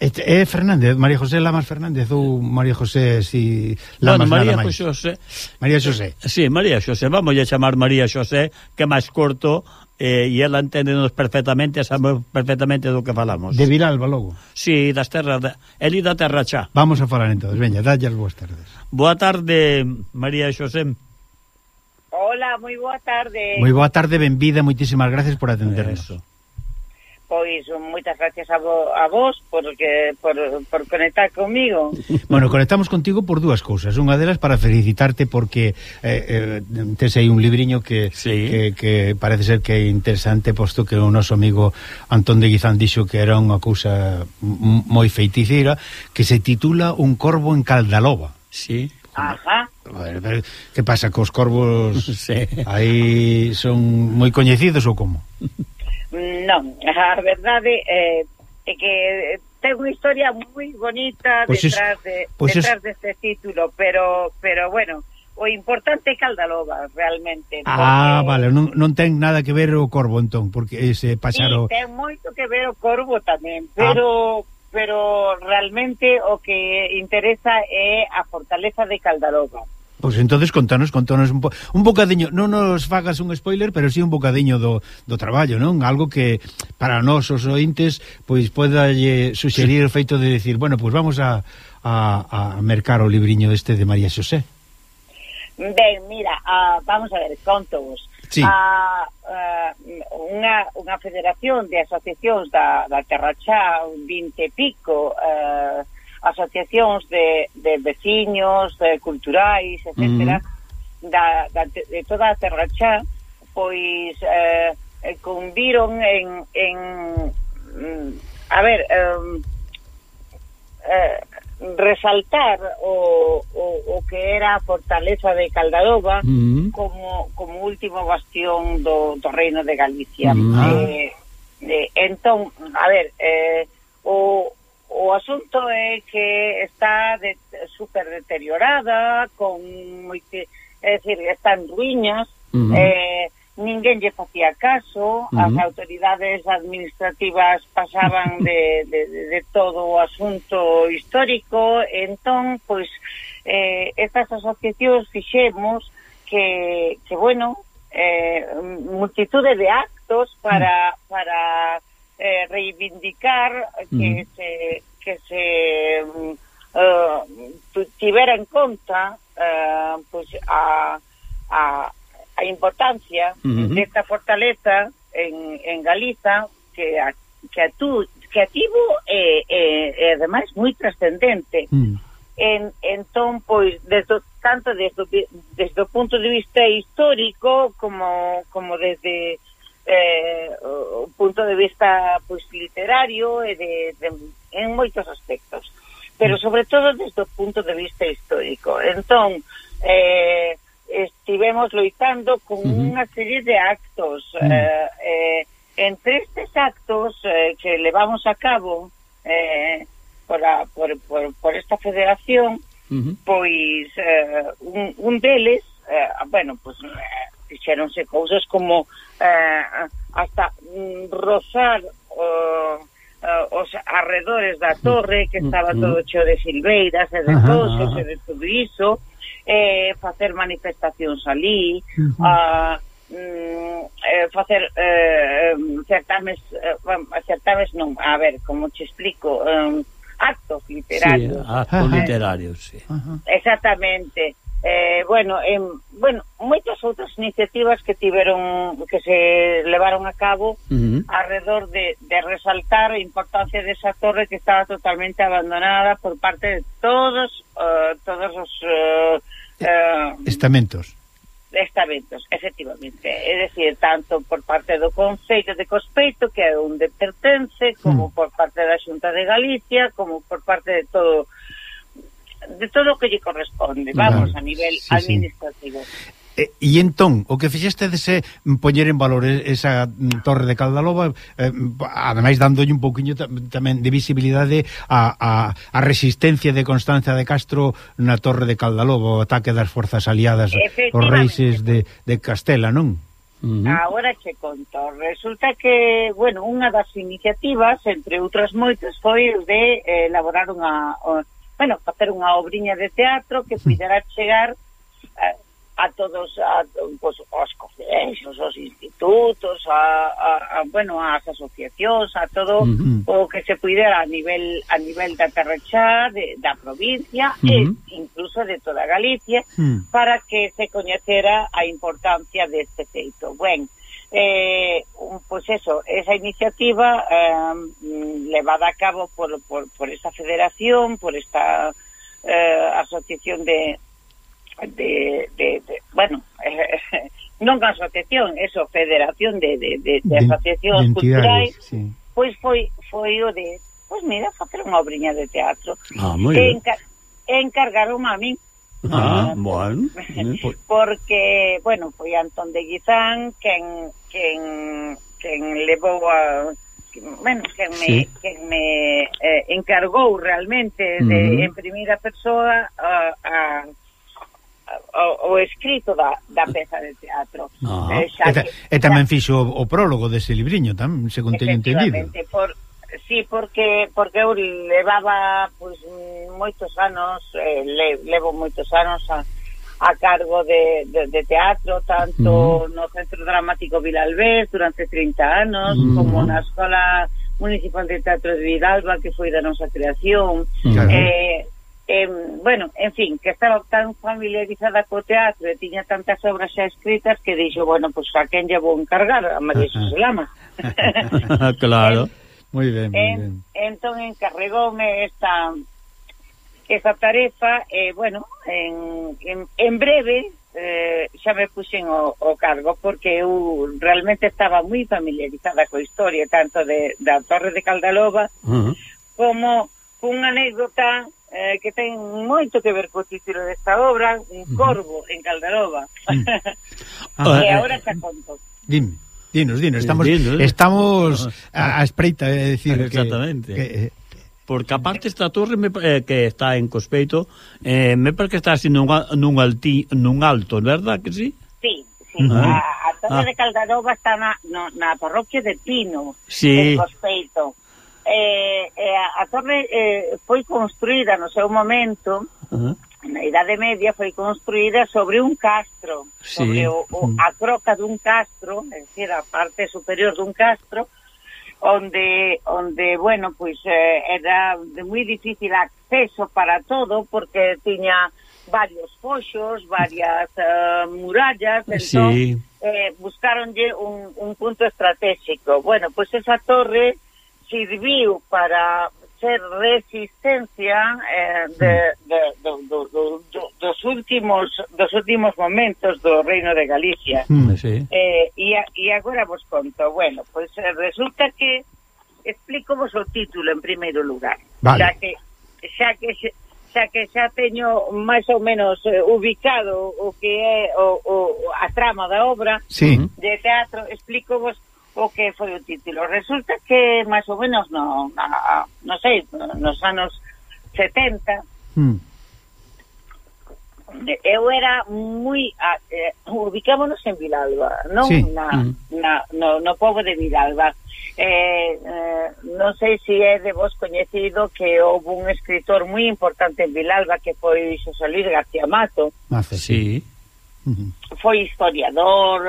É Fernández, María José Lamas Fernández ou María José si Lamas bueno, María nada máis. José. María José. Sí, María José, vamos a chamar María José, que é máis corto eh, e ela enténdenos perfectamente, sabemos perfectamente do que falamos. De Vilalba logo. Sí, das terras, de, elí da terra xa. Vamos a falar entonces, veña, dalles boas tardes. Boa tarde, María José. Hola, moi boa tarde. Moi boa tarde, benvida, moitísimas gracias por atendernos. Eso pois moitas gracias a, vo, a vos porque por, por conectar comigo. Bueno, conectamos contigo por dúas cousas. Unha delas para felicitarte porque eh, eh, tes aí un libriño que, sí. que, que parece ser que é interesante posto que o noso amigo Antón de Guizán dixo que era unha cousa moi feiticeira que se titula Un corvo en Caldaloba. Sí. Ajá. Ver, pero, que pasa cos corvos? Sí. Aí son moi coñecidos ou como? Non, a verdade eh, é que ten unha historia moi bonita pois pues detrás, pois es, de, pues detrás es... deste título, pero pero bueno, o importante é Caldaloba, realmente. Ah, porque... vale, non, non ten nada que ver o Corvo, entón, porque ese paxaro... Sí, ten moito que ver o Corvo tamén, pero... Ah pero realmente o que interesa é a fortaleza de Caldaloba. Pois pues entonces contanos, contanos un, po, un bocadiño, non nos fagas un spoiler, pero si sí un bocadiño do, do traballo, non? Algo que para nós os ointes pois poida suxerir sí. o feito de decir, bueno, pois pues vamos a, a, a mercar o libriño este de María Xosé. Ben, mira, uh, vamos a ver, contovos. Sí. A, uh, unha, unha federación de asociacións da, da Terrachá, un vinte pico, uh, asociacións de, de veciños, de culturais, etc., uh -huh. da, da, de toda a Terrachá, pois eh, eh, conviron en, en mm, a ver eh, eh, resaltar o, o, o que era a fortaleza de Caldadova uh -huh. como, como último bastión do, do reino de Galicia uh -huh. eh, eh, entón, a ver eh, o O asunto é que está de, super deteriorada, con moite, é dicir, está en uh -huh. eh, ninguén lle facía caso, uh -huh. as autoridades administrativas pasaban de, de, de todo o asunto histórico, entón, pois, eh, estas asociacións fixemos que, que bueno, eh, multitude de actos para, para eh, reivindicar que mm. se que se mm, eh uh, tivera en conta uh, eh, pues a, a, a importancia uh desta fortaleza en, en Galiza que a, que a tú que ativo e, eh, e, eh, e ademais moi trascendente. Mm. En, entón, pois, desde, tanto desde, desde o punto de vista histórico como, como desde eh, o punto de vista pois literario e de, de, en moitos aspectos pero mm. sobre todo desde o punto de vista histórico entón eh, estivemos loitando con uh -huh. unha serie de actos uh -huh. eh, eh, entre estes actos eh, que levamos a cabo eh, por, a, por, por, por esta federación uh -huh. pois eh, un, un deles eh, bueno, pues eh, fixéronse cousas como eh, hasta mm, rozar o, eh, os arredores da torre que estaba todo cheo de silveiras e de toxos e de tudo iso eh, facer manifestacións ali a mm, eh, facer eh, certames eh, certames non, a ver, como te explico eh, actos literarios. sí, actos literarios, sí. Exactamente eh, bueno, en, bueno, moitas outras iniciativas que tiveron que se levaron a cabo uh -huh. alrededor de, de resaltar a importancia desa torre que estaba totalmente abandonada por parte de todos uh, todos os uh, eh, uh, eh, estamentos estamentos, efectivamente. É dicir, tanto por parte do Concello de Cospeito, que é onde pertence, como mm. por parte da Xunta de Galicia, como por parte de todo de todo o que lle corresponde, vamos, claro, a nivel sí, administrativo. Sí. E, e entón, o que fixeste dese poñer en valor esa mm, torre de Caldaloba, eh, ademais dándolle un pouquiño tamén de visibilidade a, a, a resistencia de Constancia de Castro na torre de Caldaloba, o ataque das forzas aliadas os reises de, de Castela, non? Uh -huh. Agora che conto, resulta que, bueno, unha das iniciativas, entre outras moitas, foi de eh, elaborar unha bueno, facer unha obriña de teatro que puidera chegar a, a todos a, pues, os colegios, os institutos, a, a, a bueno, as asociacións, a todo uh -huh. o que se puidera a nivel a nivel da Terrachá de, da provincia uh -huh. e incluso de toda Galicia uh -huh. para que se coñecera a importancia deste feito. Bueno, eh, pues eso, esa iniciativa eh, levada a cabo por, por, por esta federación, por esta eh, asociación de, de, de, de bueno, eh, non asociación, eso, federación de, de, de, de asociacións culturais, sí. pois foi, foi o de, pois mira, facer unha obriña de teatro. Ah, moi ben. Encar, encargaron a min, Ah, ah, bueno. Porque, bueno, foi Antón de Guizán quen, quen, quen levou a bueno, que me, sí. que me eh, encargou realmente de, uh -huh. en primeira persoa a, a, O, o escrito da, da peza de teatro. ah, eh, xa, e, ta, que, e tamén fixo o, o prólogo dese libriño, tam, se teño entendido. Por, Sí, porque porque eu levaba pois moitos anos, eh, le, levo moitos anos a, a cargo de, de, de teatro, tanto uh -huh. no Centro Dramático Vilalbés durante 30 anos, uh -huh. como na Escola Municipal de Teatro de Vidalba, que foi da nosa creación. Claro. Eh, eh, bueno, en fin, que estaba tan familiarizada co teatro e tiña tantas obras xa escritas que dixo, bueno, pois pues, a quen llevo encargar? A María Xosé Lama. claro. Moi ben, moi en, ben. Entón encarregoume esta esa tarefa e, eh, bueno, en, en, en breve eh, xa me puxen o, o cargo porque eu realmente estaba moi familiarizada coa historia tanto de, da Torre de Caldaloba uh -huh. como cunha anécdota eh, que ten moito que ver co título desta obra, un corvo uh -huh. en Caldaloba. Uh -huh. ah, e eh, agora xa eh, conto. Dime. Dinos, dinos, estamos dinos. estamos ah. a, a espreita, é dicir Exactamente. Que, que Porque aparte esta torre me, eh, que está en Cospeito, eh, me parece que está así nun, nun, alti, nun alto, verdad que sí? Sí, sí. Uh -huh. a, a torre ah. de Caldaroba está na, no, na parroquia de Pino, sí. en Cospeito. Eh, eh, a, a torre eh, foi construída no seu momento uh -huh na Idade Media foi construída sobre un castro, sí. sobre o, o, mm. a croca dun castro, é dicir, a parte superior dun castro, onde onde bueno, pois eh, era de moi difícil acceso para todo porque tiña varios foxos, varias eh, murallas, entón sí. eh buscaronlle un un punto estratégico. Bueno, pois esa torre serviu para ser resistencia eh, de, de, do, do, do, dos últimos dos últimos momentos do Reino de Galicia. Mm, sí. eh, e, e agora vos conto. Bueno, pois pues, eh, resulta que explico vos o título en primeiro lugar. Vale. Xa que xa que xa que xa teño máis ou menos eh, ubicado o que é o, o, a trama da obra sí. de teatro, explico vos o que foi o título. Resulta que máis ou menos no, na, non sei, nos anos 70 mm. eu era moi eh, ubicámonos en Vilalba, non sí. na, mm. na, no, no povo de Vilalba. Eh, eh, non sei se é de vos coñecido que houve un escritor moi importante en Vilalba que foi Xosé Luis García Mato. Ah, sí. -huh. Foi historiador,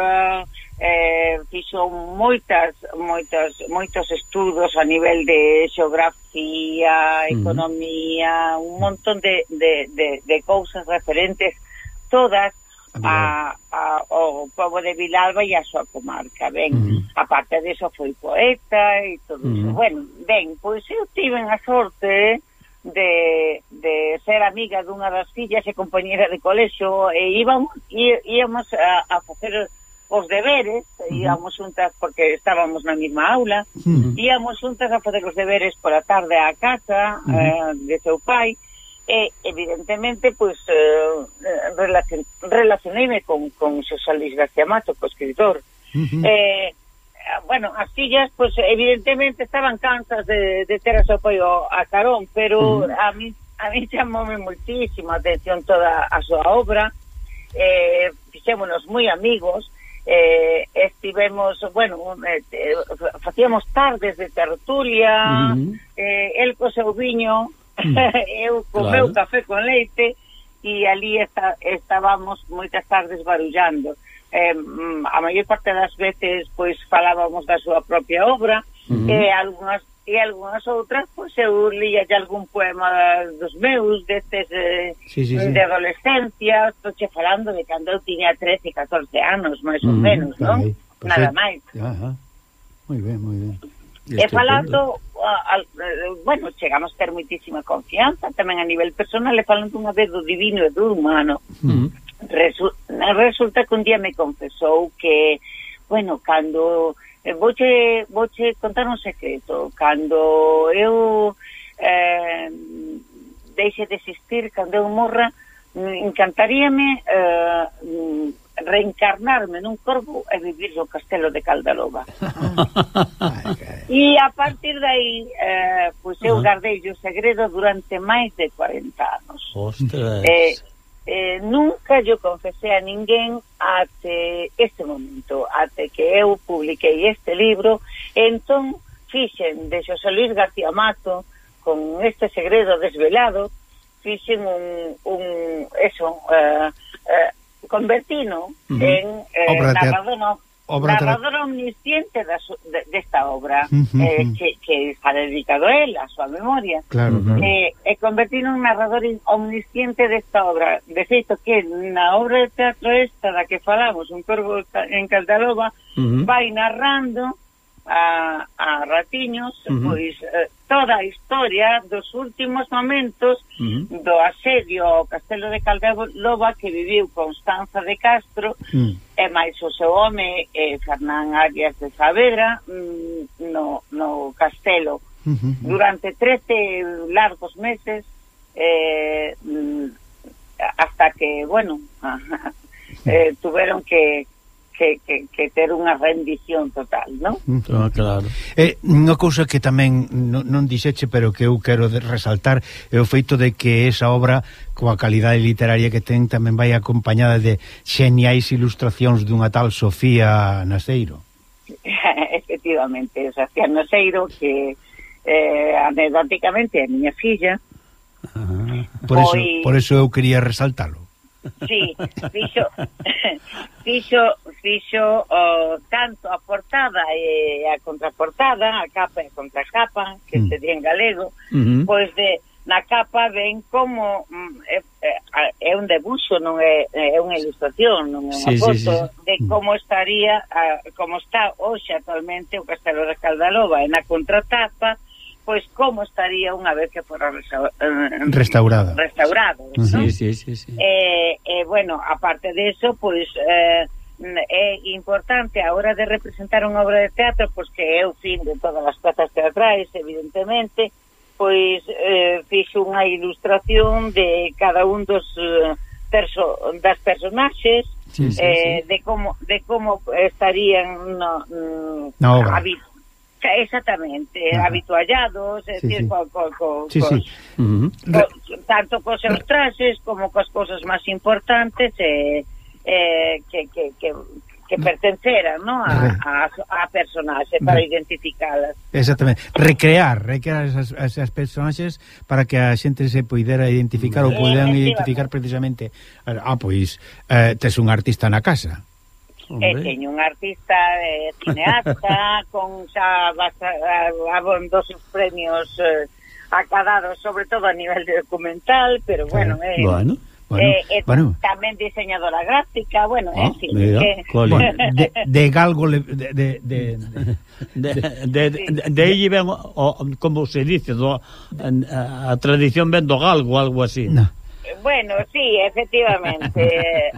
eh, fixo moitas, moitas, moitos estudos a nivel de xeografía, economía, uh -huh. un montón de, de, de, de cousas referentes, todas a, a, ao povo de Vilalba e a súa comarca, ben, uh -huh. a parte deso foi poeta e todo uh -huh. iso, bueno, ben, pois eu tiven a sorte, eh, de, de ser amiga dunha das fillas e compañera de colexo e íbamos, íamos a, a facer os deberes, uh -huh. íbamos juntas porque estábamos na mesma aula, uh -huh. íbamos juntas a facer os deberes pola tarde á casa uh -huh. eh, de seu pai, e evidentemente pois eh, relacion, relacioneime con, con Xosé Luis García Mato, co escritor. Uh -huh. eh, Ah, bueno, as fillas, pois, pues, evidentemente estaban cansas de, de ter o seu apoio a Carón, pero uh -huh. a mí, a mí chamoume muitísimo a atención toda a súa obra, eh, fixémonos moi amigos, eh, estivemos, bueno, eh, eh, facíamos tardes de tertulia, uh -huh. eh, el co seu viño, mm. uh -huh. eu co claro. meu café con leite, e ali está, estábamos moitas tardes barullando. Uh eh, a maior parte das veces pois falábamos da súa propia obra uh -huh. e algunhas e algunhas outras pois eu lia algún poema dos meus destes eh, sí, sí, sí. de adolescencia estoche falando de cando eu tiña 13, 14 anos máis ou uh menos, non? Nada máis Ajá. moi ben, moi ben E, falando, a, a, eh, bueno, chegamos a ter moitísima confianza tamén a nivel personal e falando unha vez do divino e do humano. mm. Resu resulta que un día me confesou que, bueno, cando... Eh, vouche, vouche contar un secreto. Cando eu eh, deixe de existir, cando eu morra, encantaríame eh, reencarnarme nun corvo e vivir no castelo de Caldaloba. e a partir dai, eh, pois eu uh -huh. o segredo durante máis de 40 anos. Ostras. Eh, eh, nunca yo confesé a ninguén até este momento, até que eu publiquei este libro, entón fixen de José Luis García Mato, con este segredo desvelado, fixen un, un eso, eh, eh, convertino uh -huh. en eh, narrador, obra narrador tra... omnisciente das, de, desta obra uh -huh. eh, que, que está dedicado a él, a súa memoria claro, claro. Eh, e convertir un narrador omnisciente desta obra de feito que na obra de teatro esta da que falamos un corvo en Caldaloba uh -huh. vai narrando a, a Ratiños, uh -huh. pois eh, toda a historia dos últimos momentos uh -huh. do asedio ao castelo de Caldeloba que viviu Constanza de Castro uh -huh. e máis o seu home eh, Fernán Arias de Saavedra mm, no, no castelo uh -huh. durante 13 largos meses eh, mm, hasta que, bueno, eh, tuveron que que, que, que ter unha rendición total, non? Mm. Ah, claro. Eh, unha cousa que tamén non, non dixeche, pero que eu quero resaltar é o feito de que esa obra coa calidade literaria que ten tamén vai acompañada de xeniais ilustracións dunha tal Sofía Naseiro. Efectivamente, Sofía Naseiro que eh, anedóticamente é a miña filla. Ah, por, foi... eso, por eso eu quería resaltalo. Sí, fixo, fixo, fixo o, tanto a portada e a contraportada, a capa e a contracapa, que mm. se di en galego, uh -huh. pois de na capa ven como mm, é, é un debuxo, non é, é unha ilustración, non é unha sí, foto sí, sí, de mm. como estaría, a, como está hoxe actualmente o Castelo de Caldaloba, e na contratapa pois como estaría unha vez que fora resa eh, restaurada. Restaurado, uh -huh. ¿no? Sí, sí, sí, sí. Eh, eh, bueno, aparte de eso, pois eh, é importante a hora de representar unha obra de teatro, pois que é o fin de todas as plazas teatrais, evidentemente, pois eh, fixo unha ilustración de cada un dos eh, perso das personaxes, sí, sí, eh, sí. de como de como estarían no, mm, na obra. Exactamente, uh -huh. habituallados, é sí, decir, sí. Co, co, co, sí, cos, sí. Uh -huh. co, tanto cos seus traxes como cos cousas máis importantes eh, eh, que, que, que que pertenceran no? a, a, a personaxe para identificalas. Exactamente. Recrear, recrear esas, esas personaxes para que a xente se poidera identificar ou poderan identificar precisamente ah, pois, eh, tes un artista na casa. Hombre. E teño un artista eh, cineasta con xa abondosos premios eh, acadados, sobre todo a nivel de documental, pero bueno, eh, bueno. Bueno, eh, bueno. tamén diseñadora gráfica, bueno, ah, en fin. Mira, que... bueno, de, de galgo le, de de de de, de, de, de aí ven o, como se dice, do, a, a tradición ven do galgo, algo así. No bueno, sí, efectivamente.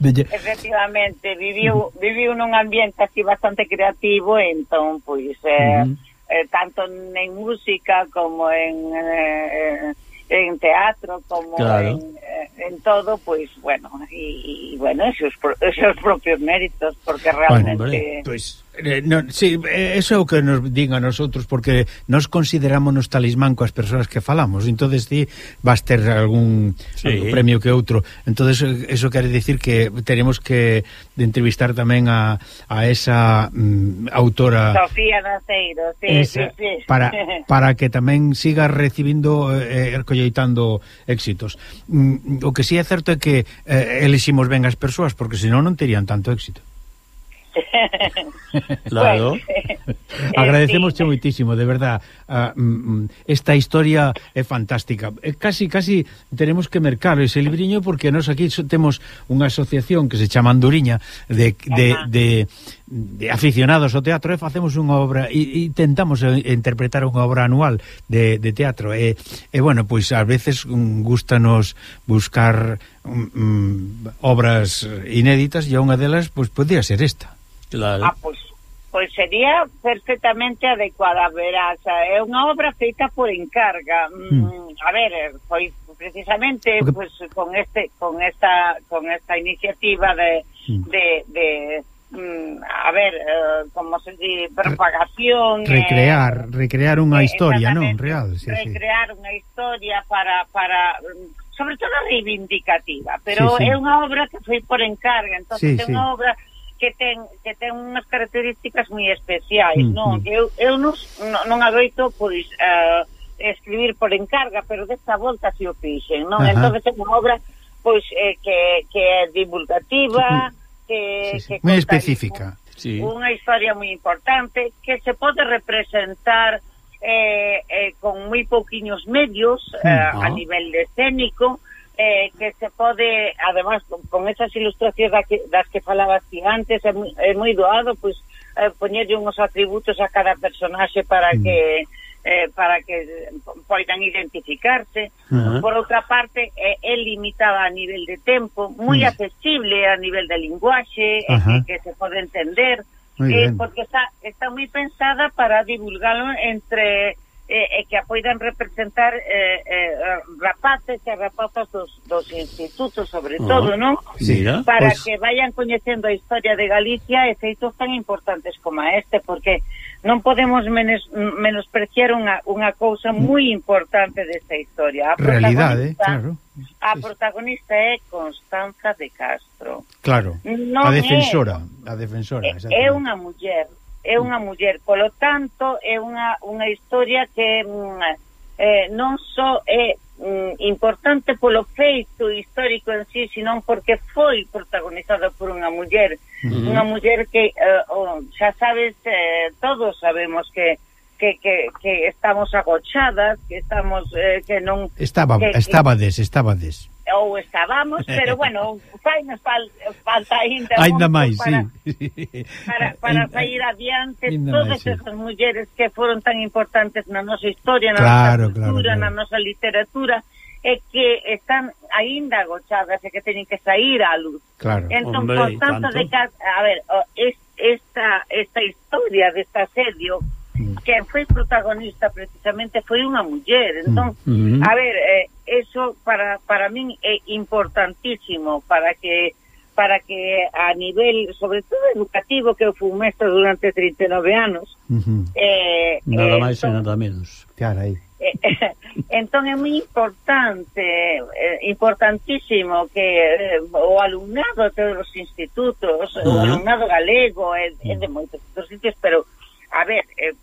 efectivamente, viviu viviu nun ambiente así bastante creativo, entón pois eh, uh -huh. eh, tanto en música como en eh, en teatro como claro. en, eh, en todo, pois, pues, bueno, e, bueno, esos, esos propios méritos, porque realmente... Bueno, pues Eh, no, sí, eh, eso é o que nos din a nosotros porque nos consideramos nos talismán coas persoas que falamos. Entonces ti vas ter algún, sí. algún premio que outro. Entonces eso quere dicir que teremos que de entrevistar tamén a, a esa mm, autora. Sofía Naceiro sí, esa, sí, sí. Para, para que tamén siga recibindo e eh, colleitando éxitos. Mm, o que si sí é certo é que eh, eliximos ben as persoas porque senón non terían tanto éxito. Claro. Agradecemosche moitísimo, de verdad. Ah, mm, mm, esta historia é fantástica. Eh, casi, casi tenemos que mercar ese libriño porque nós aquí so- temos unha asociación que se chama Anduriña de, de, de, de aficionados ao teatro e facemos unha obra e, e tentamos eh, interpretar unha obra anual de, de teatro. E, e bueno, pois a veces mm, gustanos buscar mm, mm, obras inéditas e unha delas pois podría ser esta. Claro. Ah, pois, pois sería perfectamente adecuada, verás, eh, é unha obra feita por encarga. Mm. Hmm. A ver, eh, foi precisamente Porque... pues, pois, con este con esta con esta iniciativa de, mm. de, de mm, a ver, eh, como se di, propagación... Recrear, eh, recrear unha eh, historia, non? Real, sí, recrear sí. unha historia para, para mm, sobre todo reivindicativa, pero sí, sí. é unha obra que foi por encarga, entonces sí, é unha sí. obra que ten que ten unhas características moi especiais, mm, non? Mm. Eu eu non, non adoito pois uh, escribir por encarga, pero desta volta si o fixen, non? Ajá. Entón é unha obra pois eh, que, que é divulgativa, que, sí, sí. que moi específica. Sí. Unha historia moi importante que se pode representar eh, eh, con moi pouquiños medios eh, uh -huh. a ah. nivel escénico, uh eh, que se pode, además, con, con esas ilustracións da que, das que falabas ti antes, é moi, é moi doado, pois, eh, poñerlle uns atributos a cada personaxe para mm. que eh, para que poidan identificarse. Uh -huh. Por outra parte, é, é limitada a nivel de tempo, moi uh -huh. accesible a nivel de linguaxe, eh, uh -huh. que, que se pode entender, eh, porque está, está moi pensada para divulgalo entre eh, e que a poidan representar eh, eh, rapaces e rapazas dos, dos institutos, sobre todo, oh, non? Mira, Para pues... que vayan coñecendo a historia de Galicia e feitos tan importantes como este, porque non podemos menes, menospreciar unha, unha cousa moi mm. importante desta historia. A realidade, ¿eh? claro. A protagonista é Constanza de Castro. Claro, non a defensora. É, a defensora, é, é unha muller, é unha muller, polo tanto é unha, unha historia que mm, eh, non só é mm, importante polo feito histórico en sí, senón porque foi protagonizada por unha muller, uh -huh. unha muller que eh, oh, xa sabes, eh, todos sabemos que que, que, que estamos agochadas, que estamos eh, que non Estaba, que, estabades, estabades. Ou estábamos, pero bueno, fainos fal, falta ainda Ainda máis, para, sí. Para para ainda, sair adiante ainda todas mais, esas sí. mulleres que foron tan importantes na nosa historia, na claro, nosa cultura, claro, claro. na nosa literatura é que están aínda agochadas e que teñen que sair á luz. Claro. Entón, Hombre, por tanto, tanto, de que, a ver, esta esta historia deste asedio Mm. que foi protagonista precisamente foi unha muller entón, mm mm-hmm. a ver, eh, eso para, para min é importantísimo para que para que a nivel, sobre todo educativo que eu fui mestre durante 39 anos uh -huh. eh, nada eh, máis entón, e nada menos. Claro aí eh, entón é moi importante eh, importantísimo que eh, o alumnado de todos os institutos uh -huh. o alumnado galego é, é de moitos outros sitios pero a ver, eh,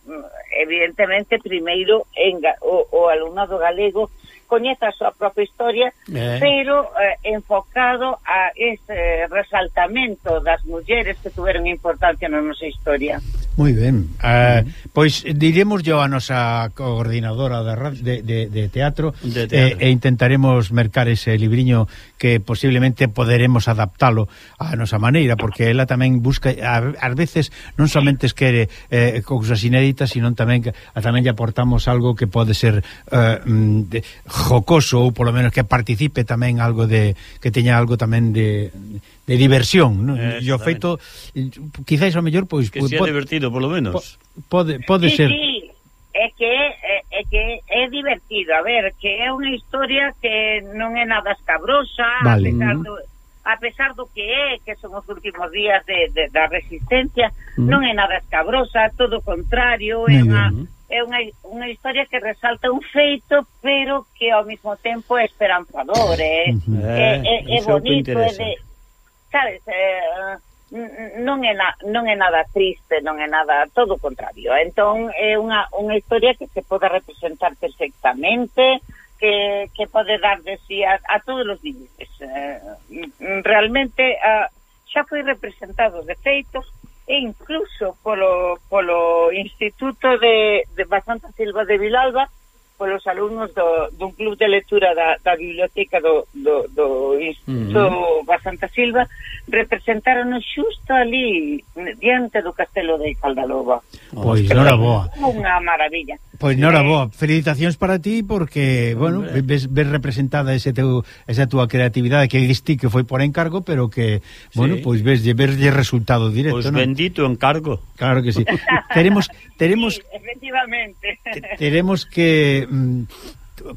evidentemente, primeiro, en, o, o alumnado galego coñece a súa propia historia, eh. pero eh, enfocado a ese resaltamento das mulleres que tuveron importancia na nosa historia. Moi ben. Eh, pois diremos yo a nosa coordinadora da de, de, de teatro, de teatro. Eh, e intentaremos mercar ese libriño que posiblemente poderemos adaptalo á nosa maneira, porque ela tamén busca ás veces non somente quere eh, cousas inéditas, sino tamén a tamén lle aportamos algo que pode ser eh, mm, de, jocoso ou polo menos que participe tamén algo de que teña algo tamén de de diversión, non? E o feito quizais o mellor pois que sea pode, divertido polo menos. Pode pode sí, ser. Sí. É que é que é divertido, a ver, que é unha historia que non é nada escabrosa, vale. a pesar mm. do a pesar do que é, que son os últimos días de, de, da resistencia, mm. non é nada escabrosa, todo o contrario, é unha, é unha, unha historia que resalta un feito, pero que ao mesmo tempo é esperanzador, eh. mm-hmm. é, é, eh, é, é bonito, é de, sabes, eh, non é na, non é nada triste, non é nada, todo o contrario. Entón é unha unha historia que se pode representar perfectamente, que que pode dar de sí a, a todos os niños. Eh, realmente eh, xa foi representado de feito e incluso polo polo Instituto de de Basanta Silva de Vilalba polos alumnos do, dun club de lectura da, da biblioteca do, do, do Instituto uh -huh. Basanta Silva representaron xusto ali diante do Castelo de Caldaloba. Pois, non era boa. Unha maravilla. Pois pues, nora boa, felicitacións para ti porque, bueno, ves, ves representada ese teu, esa túa creatividade que diste que foi por encargo, pero que, bueno, sí. pois pues, ves verlle resultado directo, Pois pues ¿no? bendito encargo. Claro que sí. teremos teremos sí, efectivamente. Teremos que mm,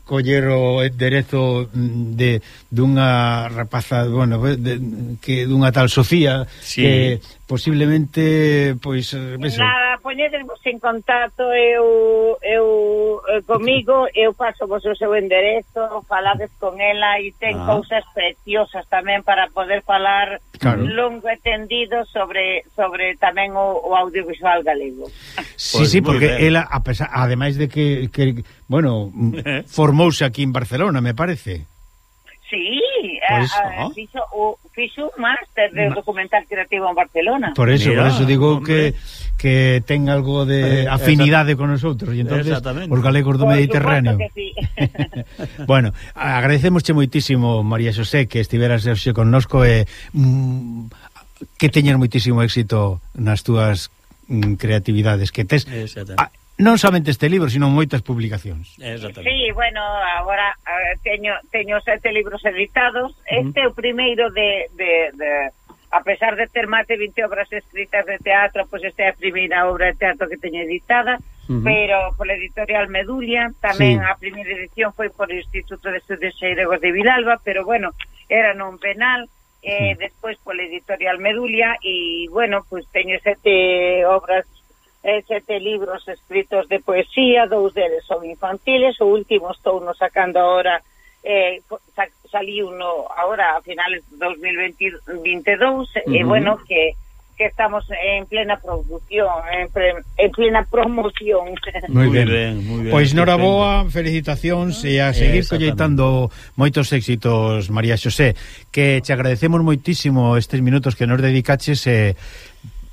coller o enderezo mm, de dunha rapaza, bueno, de, que dunha tal Sofía sí. que posiblemente pois eh, eso. Nada, poñedesvos en contacto eu, eu eh, comigo, eu paso vos o seu enderezo, falades con ela e ten ah. cousas preciosas tamén para poder falar claro. longo e tendido sobre sobre tamén o, o audiovisual galego. Sí, pues sí, porque bien. ela a pesar, ademais de que, que bueno, formouse aquí en Barcelona, me parece. Sí, pues, eh, ah. fixo o fixo un máster de Ma... documental creativo en Barcelona. Por eso, Mira, por eso digo hombre. que que ten algo de eh, afinidade con nosotros e entonces os galegos do por Mediterráneo. Sí. bueno, agradecemosche moitísimo María Xosé que estiveras hoxe connosco e mm, que teñas moitísimo éxito nas túas mm, creatividades que tes. Exactamente. A, non somente este libro, sino moitas publicacións. Exactamente. Sí, bueno, agora teño, teño sete libros editados. Este é uh -huh. o primeiro de, de, de a pesar de ter máis de 20 obras escritas de teatro, pois pues esta é a primeira obra de teatro que teño editada, uh -huh. pero pola editorial Medulia, tamén sí. a primeira edición foi por o Instituto de Estudios Xeiregos de Vilalba, pero bueno, era non penal, eh, uh -huh. despois pola editorial Medulia, e bueno, pois pues teño sete obras eh, sete libros escritos de poesía, dous deles son infantiles, o último estou no sacando ahora eh, salí uno ahora a finales de 2022 uh -huh. e bueno que que estamos en plena produción, en, pre, en plena promoción. Moi ben, moi ben. Pois noraboa, felicitacións e a seguir colleitando moitos éxitos, María Xosé, que te agradecemos moitísimo estes minutos que nos dedicaches e eh,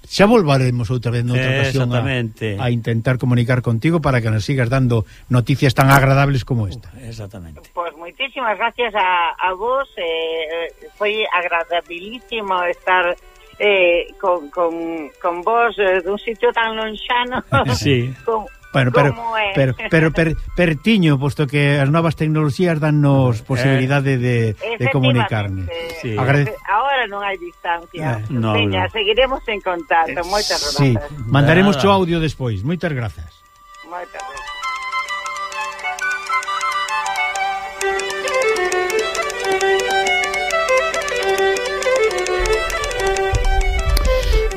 Xa volvaremos outra vez noutra ocasión a, a intentar comunicar contigo para que nos sigas dando noticias tan agradables como esta. Exactamente. Pois pues moitísimas gracias a, a vos, eh, eh foi agradabilísimo estar eh, con, con, con vos eh, dun sitio tan lonxano, sí. con Bueno, pero, pero, pero, per, pertiño, posto que as novas tecnoloxías dannos eh, posibilidade de, de comunicarme. Sí. Agrade... Ahora non hai distancia. Eh, no, Veña, no. seguiremos en contacto. Eh, Moitas grazas. Sí. Mandaremos o audio despois. Moitas grazas. Moitas grazas.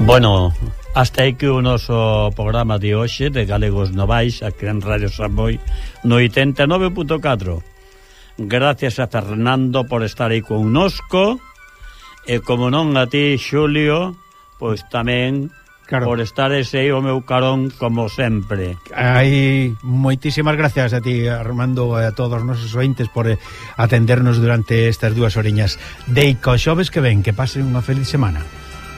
Bueno, Hasta aí que o noso programa de hoxe de Galegos Novais aquí en Radio Samboy no 89.4. Gracias a Fernando por estar aí connosco e como non a ti, Xulio, pois tamén claro. por estar ese o meu carón como sempre. Hai moitísimas gracias a ti, Armando, e a todos os nosos ointes por eh, atendernos durante estas dúas oriñas. Deico xoves que ven, que pasen unha feliz semana.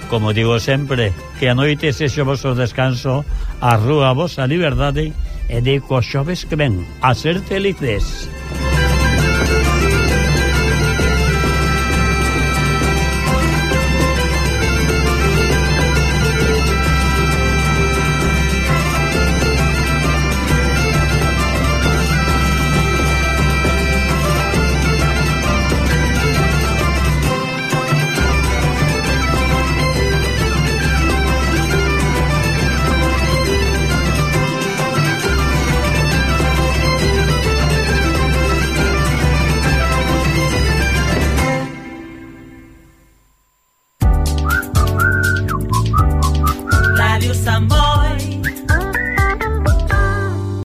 Como digo sempre, que a noite sexe o vosso descanso, a rúa a vosa liberdade e de coxoves que ven a ser felices.